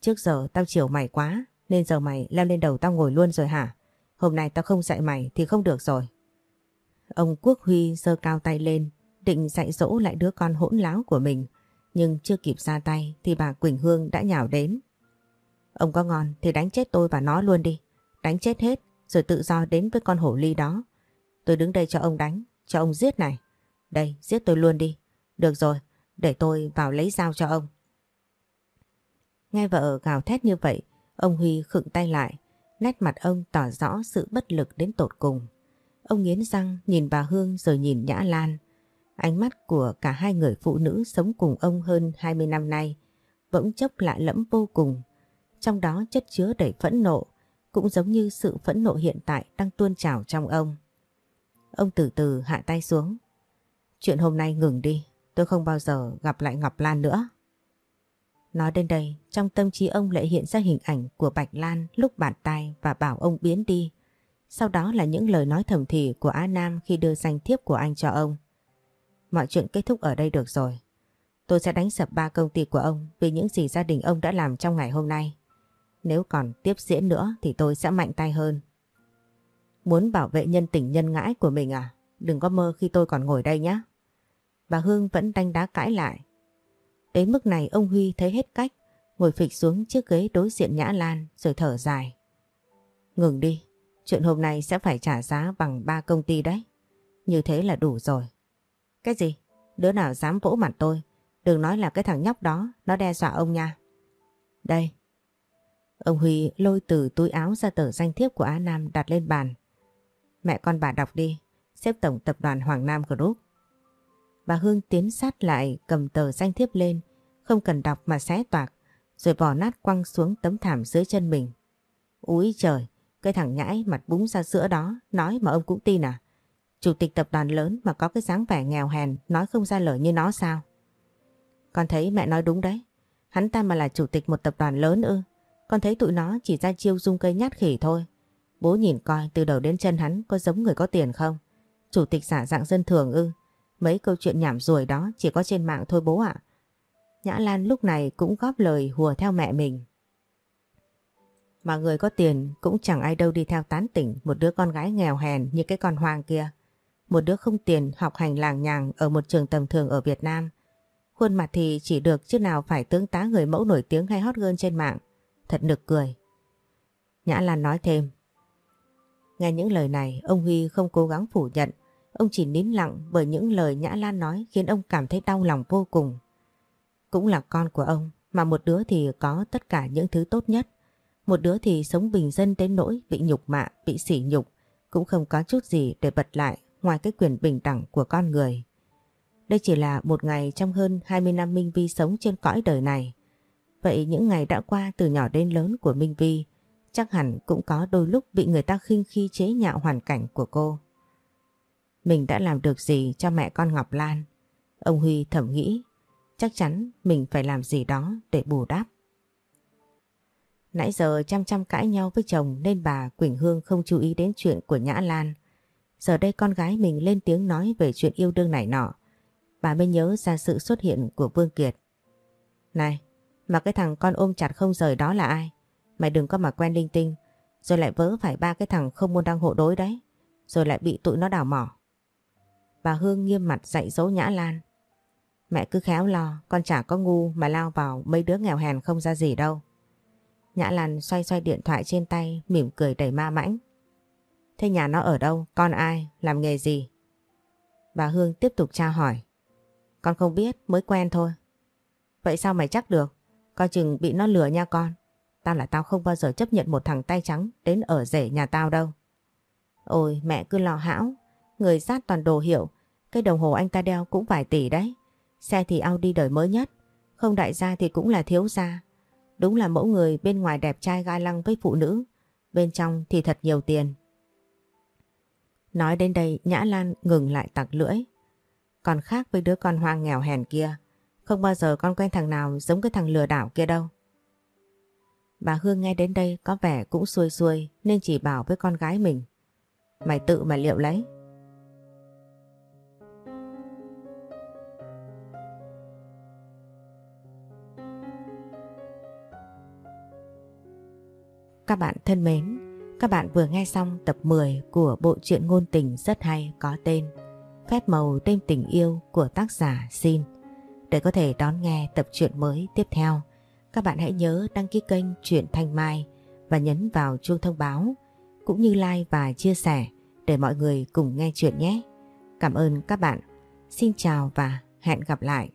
Trước giờ tao chiều mày quá, nên giờ mày leo lên đầu tao ngồi luôn rồi hả? Hôm nay tao không dạy mày thì không được rồi. Ông Quốc Huy giơ cao tay lên định dạy dỗ lại đứa con hỗn láo của mình. Nhưng chưa kịp ra tay thì bà Quỳnh Hương đã nhào đến. Ông có ngon thì đánh chết tôi và nó luôn đi. Đánh chết hết rồi tự do đến với con hổ ly đó. Tôi đứng đây cho ông đánh, cho ông giết này. Đây, giết tôi luôn đi. Được rồi, để tôi vào lấy dao cho ông. Nghe vợ gào thét như vậy, ông Huy khựng tay lại. Nét mặt ông tỏ rõ sự bất lực đến tột cùng. Ông nghiến răng nhìn bà Hương rồi nhìn Nhã Lan. Ánh mắt của cả hai người phụ nữ sống cùng ông hơn 20 năm nay bỗng chốc lạ lẫm vô cùng. Trong đó chất chứa đầy phẫn nộ, cũng giống như sự phẫn nộ hiện tại đang tuôn trào trong ông. Ông từ từ hạ tay xuống. Chuyện hôm nay ngừng đi, tôi không bao giờ gặp lại Ngọc Lan nữa. Nói đến đây, trong tâm trí ông lại hiện ra hình ảnh của Bạch Lan lúc bàn tay và bảo ông biến đi. Sau đó là những lời nói thầm thì của Á Nam khi đưa danh thiếp của anh cho ông. Mọi chuyện kết thúc ở đây được rồi. Tôi sẽ đánh sập ba công ty của ông vì những gì gia đình ông đã làm trong ngày hôm nay. Nếu còn tiếp diễn nữa thì tôi sẽ mạnh tay hơn. Muốn bảo vệ nhân tình nhân ngãi của mình à? Đừng có mơ khi tôi còn ngồi đây nhé. Bà Hương vẫn đánh đá cãi lại. Đến mức này ông Huy thấy hết cách, ngồi phịch xuống chiếc ghế đối diện Nhã Lan rồi thở dài. Ngừng đi, chuyện hôm nay sẽ phải trả giá bằng ba công ty đấy. Như thế là đủ rồi. Cái gì? Đứa nào dám vỗ mặt tôi? Đừng nói là cái thằng nhóc đó, nó đe dọa ông nha. Đây. Ông Huy lôi từ túi áo ra tờ danh thiếp của Á Nam đặt lên bàn. Mẹ con bà đọc đi, xếp tổng tập đoàn Hoàng Nam Group. Bà Hương tiến sát lại cầm tờ danh thiếp lên, không cần đọc mà xé toạc, rồi bỏ nát quăng xuống tấm thảm dưới chân mình. Úi trời, cái thằng nhãi mặt búng ra sữa đó, nói mà ông cũng tin à? Chủ tịch tập đoàn lớn mà có cái dáng vẻ nghèo hèn nói không ra lời như nó sao? Con thấy mẹ nói đúng đấy. Hắn ta mà là chủ tịch một tập đoàn lớn ư. Con thấy tụi nó chỉ ra chiêu dung cây nhát khỉ thôi. Bố nhìn coi từ đầu đến chân hắn có giống người có tiền không? Chủ tịch giả dạng dân thường ư. Mấy câu chuyện nhảm ruồi đó chỉ có trên mạng thôi bố ạ. Nhã Lan lúc này cũng góp lời hùa theo mẹ mình. Mà người có tiền cũng chẳng ai đâu đi theo tán tỉnh một đứa con gái nghèo hèn như cái con hoang kia. Một đứa không tiền học hành làng nhàng ở một trường tầm thường ở Việt Nam. Khuôn mặt thì chỉ được chứ nào phải tướng tá người mẫu nổi tiếng hay hot girl trên mạng. Thật nực cười. Nhã Lan nói thêm. Nghe những lời này, ông Huy không cố gắng phủ nhận. Ông chỉ nín lặng bởi những lời Nhã Lan nói khiến ông cảm thấy đau lòng vô cùng. Cũng là con của ông, mà một đứa thì có tất cả những thứ tốt nhất. Một đứa thì sống bình dân đến nỗi bị nhục mạ, bị sỉ nhục, cũng không có chút gì để bật lại ngoài cái quyền bình đẳng của con người. Đây chỉ là một ngày trong hơn 20 năm Minh Vi sống trên cõi đời này. Vậy những ngày đã qua từ nhỏ đến lớn của Minh Vi chắc hẳn cũng có đôi lúc bị người ta khinh khi chế nhạo hoàn cảnh của cô. Mình đã làm được gì cho mẹ con Ngọc Lan? Ông Huy thầm nghĩ chắc chắn mình phải làm gì đó để bù đắp. Nãy giờ chăm chăm cãi nhau với chồng nên bà Quỳnh Hương không chú ý đến chuyện của Nhã Lan. Giờ đây con gái mình lên tiếng nói về chuyện yêu đương này nọ. Bà mới nhớ ra sự xuất hiện của Vương Kiệt. Này, mà cái thằng con ôm chặt không rời đó là ai? Mày đừng có mà quen linh tinh, rồi lại vớ phải ba cái thằng không môn đăng hộ đối đấy, rồi lại bị tụi nó đào mỏ. Bà Hương nghiêm mặt dạy dỗ Nhã Lan. Mẹ cứ khéo lo, con chả có ngu mà lao vào mấy đứa nghèo hèn không ra gì đâu. Nhã Lan xoay xoay điện thoại trên tay, mỉm cười đầy ma mãnh. Thế nhà nó ở đâu? Con ai? Làm nghề gì? Bà Hương tiếp tục tra hỏi. Con không biết, mới quen thôi. Vậy sao mày chắc được? Coi chừng bị nó lừa nha con. Tao là tao không bao giờ chấp nhận một thằng tay trắng đến ở rể nhà tao đâu. Ôi mẹ cứ lo hão, người sát toàn đồ hiệu, cái đồng hồ anh ta đeo cũng vài tỷ đấy. Xe thì Audi đời mới nhất, không đại gia thì cũng là thiếu gia. Đúng là mẫu người bên ngoài đẹp trai gai lăng với phụ nữ, bên trong thì thật nhiều tiền. Nói đến đây Nhã Lan ngừng lại tặc lưỡi. Còn khác với đứa con hoang nghèo hèn kia, không bao giờ con quen thằng nào giống cái thằng lừa đảo kia đâu. Bà Hương nghe đến đây có vẻ cũng xuôi xuôi nên chỉ bảo với con gái mình. Mày tự mà liệu lấy. Các bạn thân mến, các bạn vừa nghe xong tập 10 của bộ truyện ngôn tình rất hay có tên Phép màu đêm tình yêu của tác giả Xin. Để có thể đón nghe tập truyện mới tiếp theo, các bạn hãy nhớ đăng ký kênh Truyện Thanh Mai và nhấn vào chuông thông báo cũng như like và chia sẻ để mọi người cùng nghe chuyện nhé. Cảm ơn các bạn. Xin chào và hẹn gặp lại.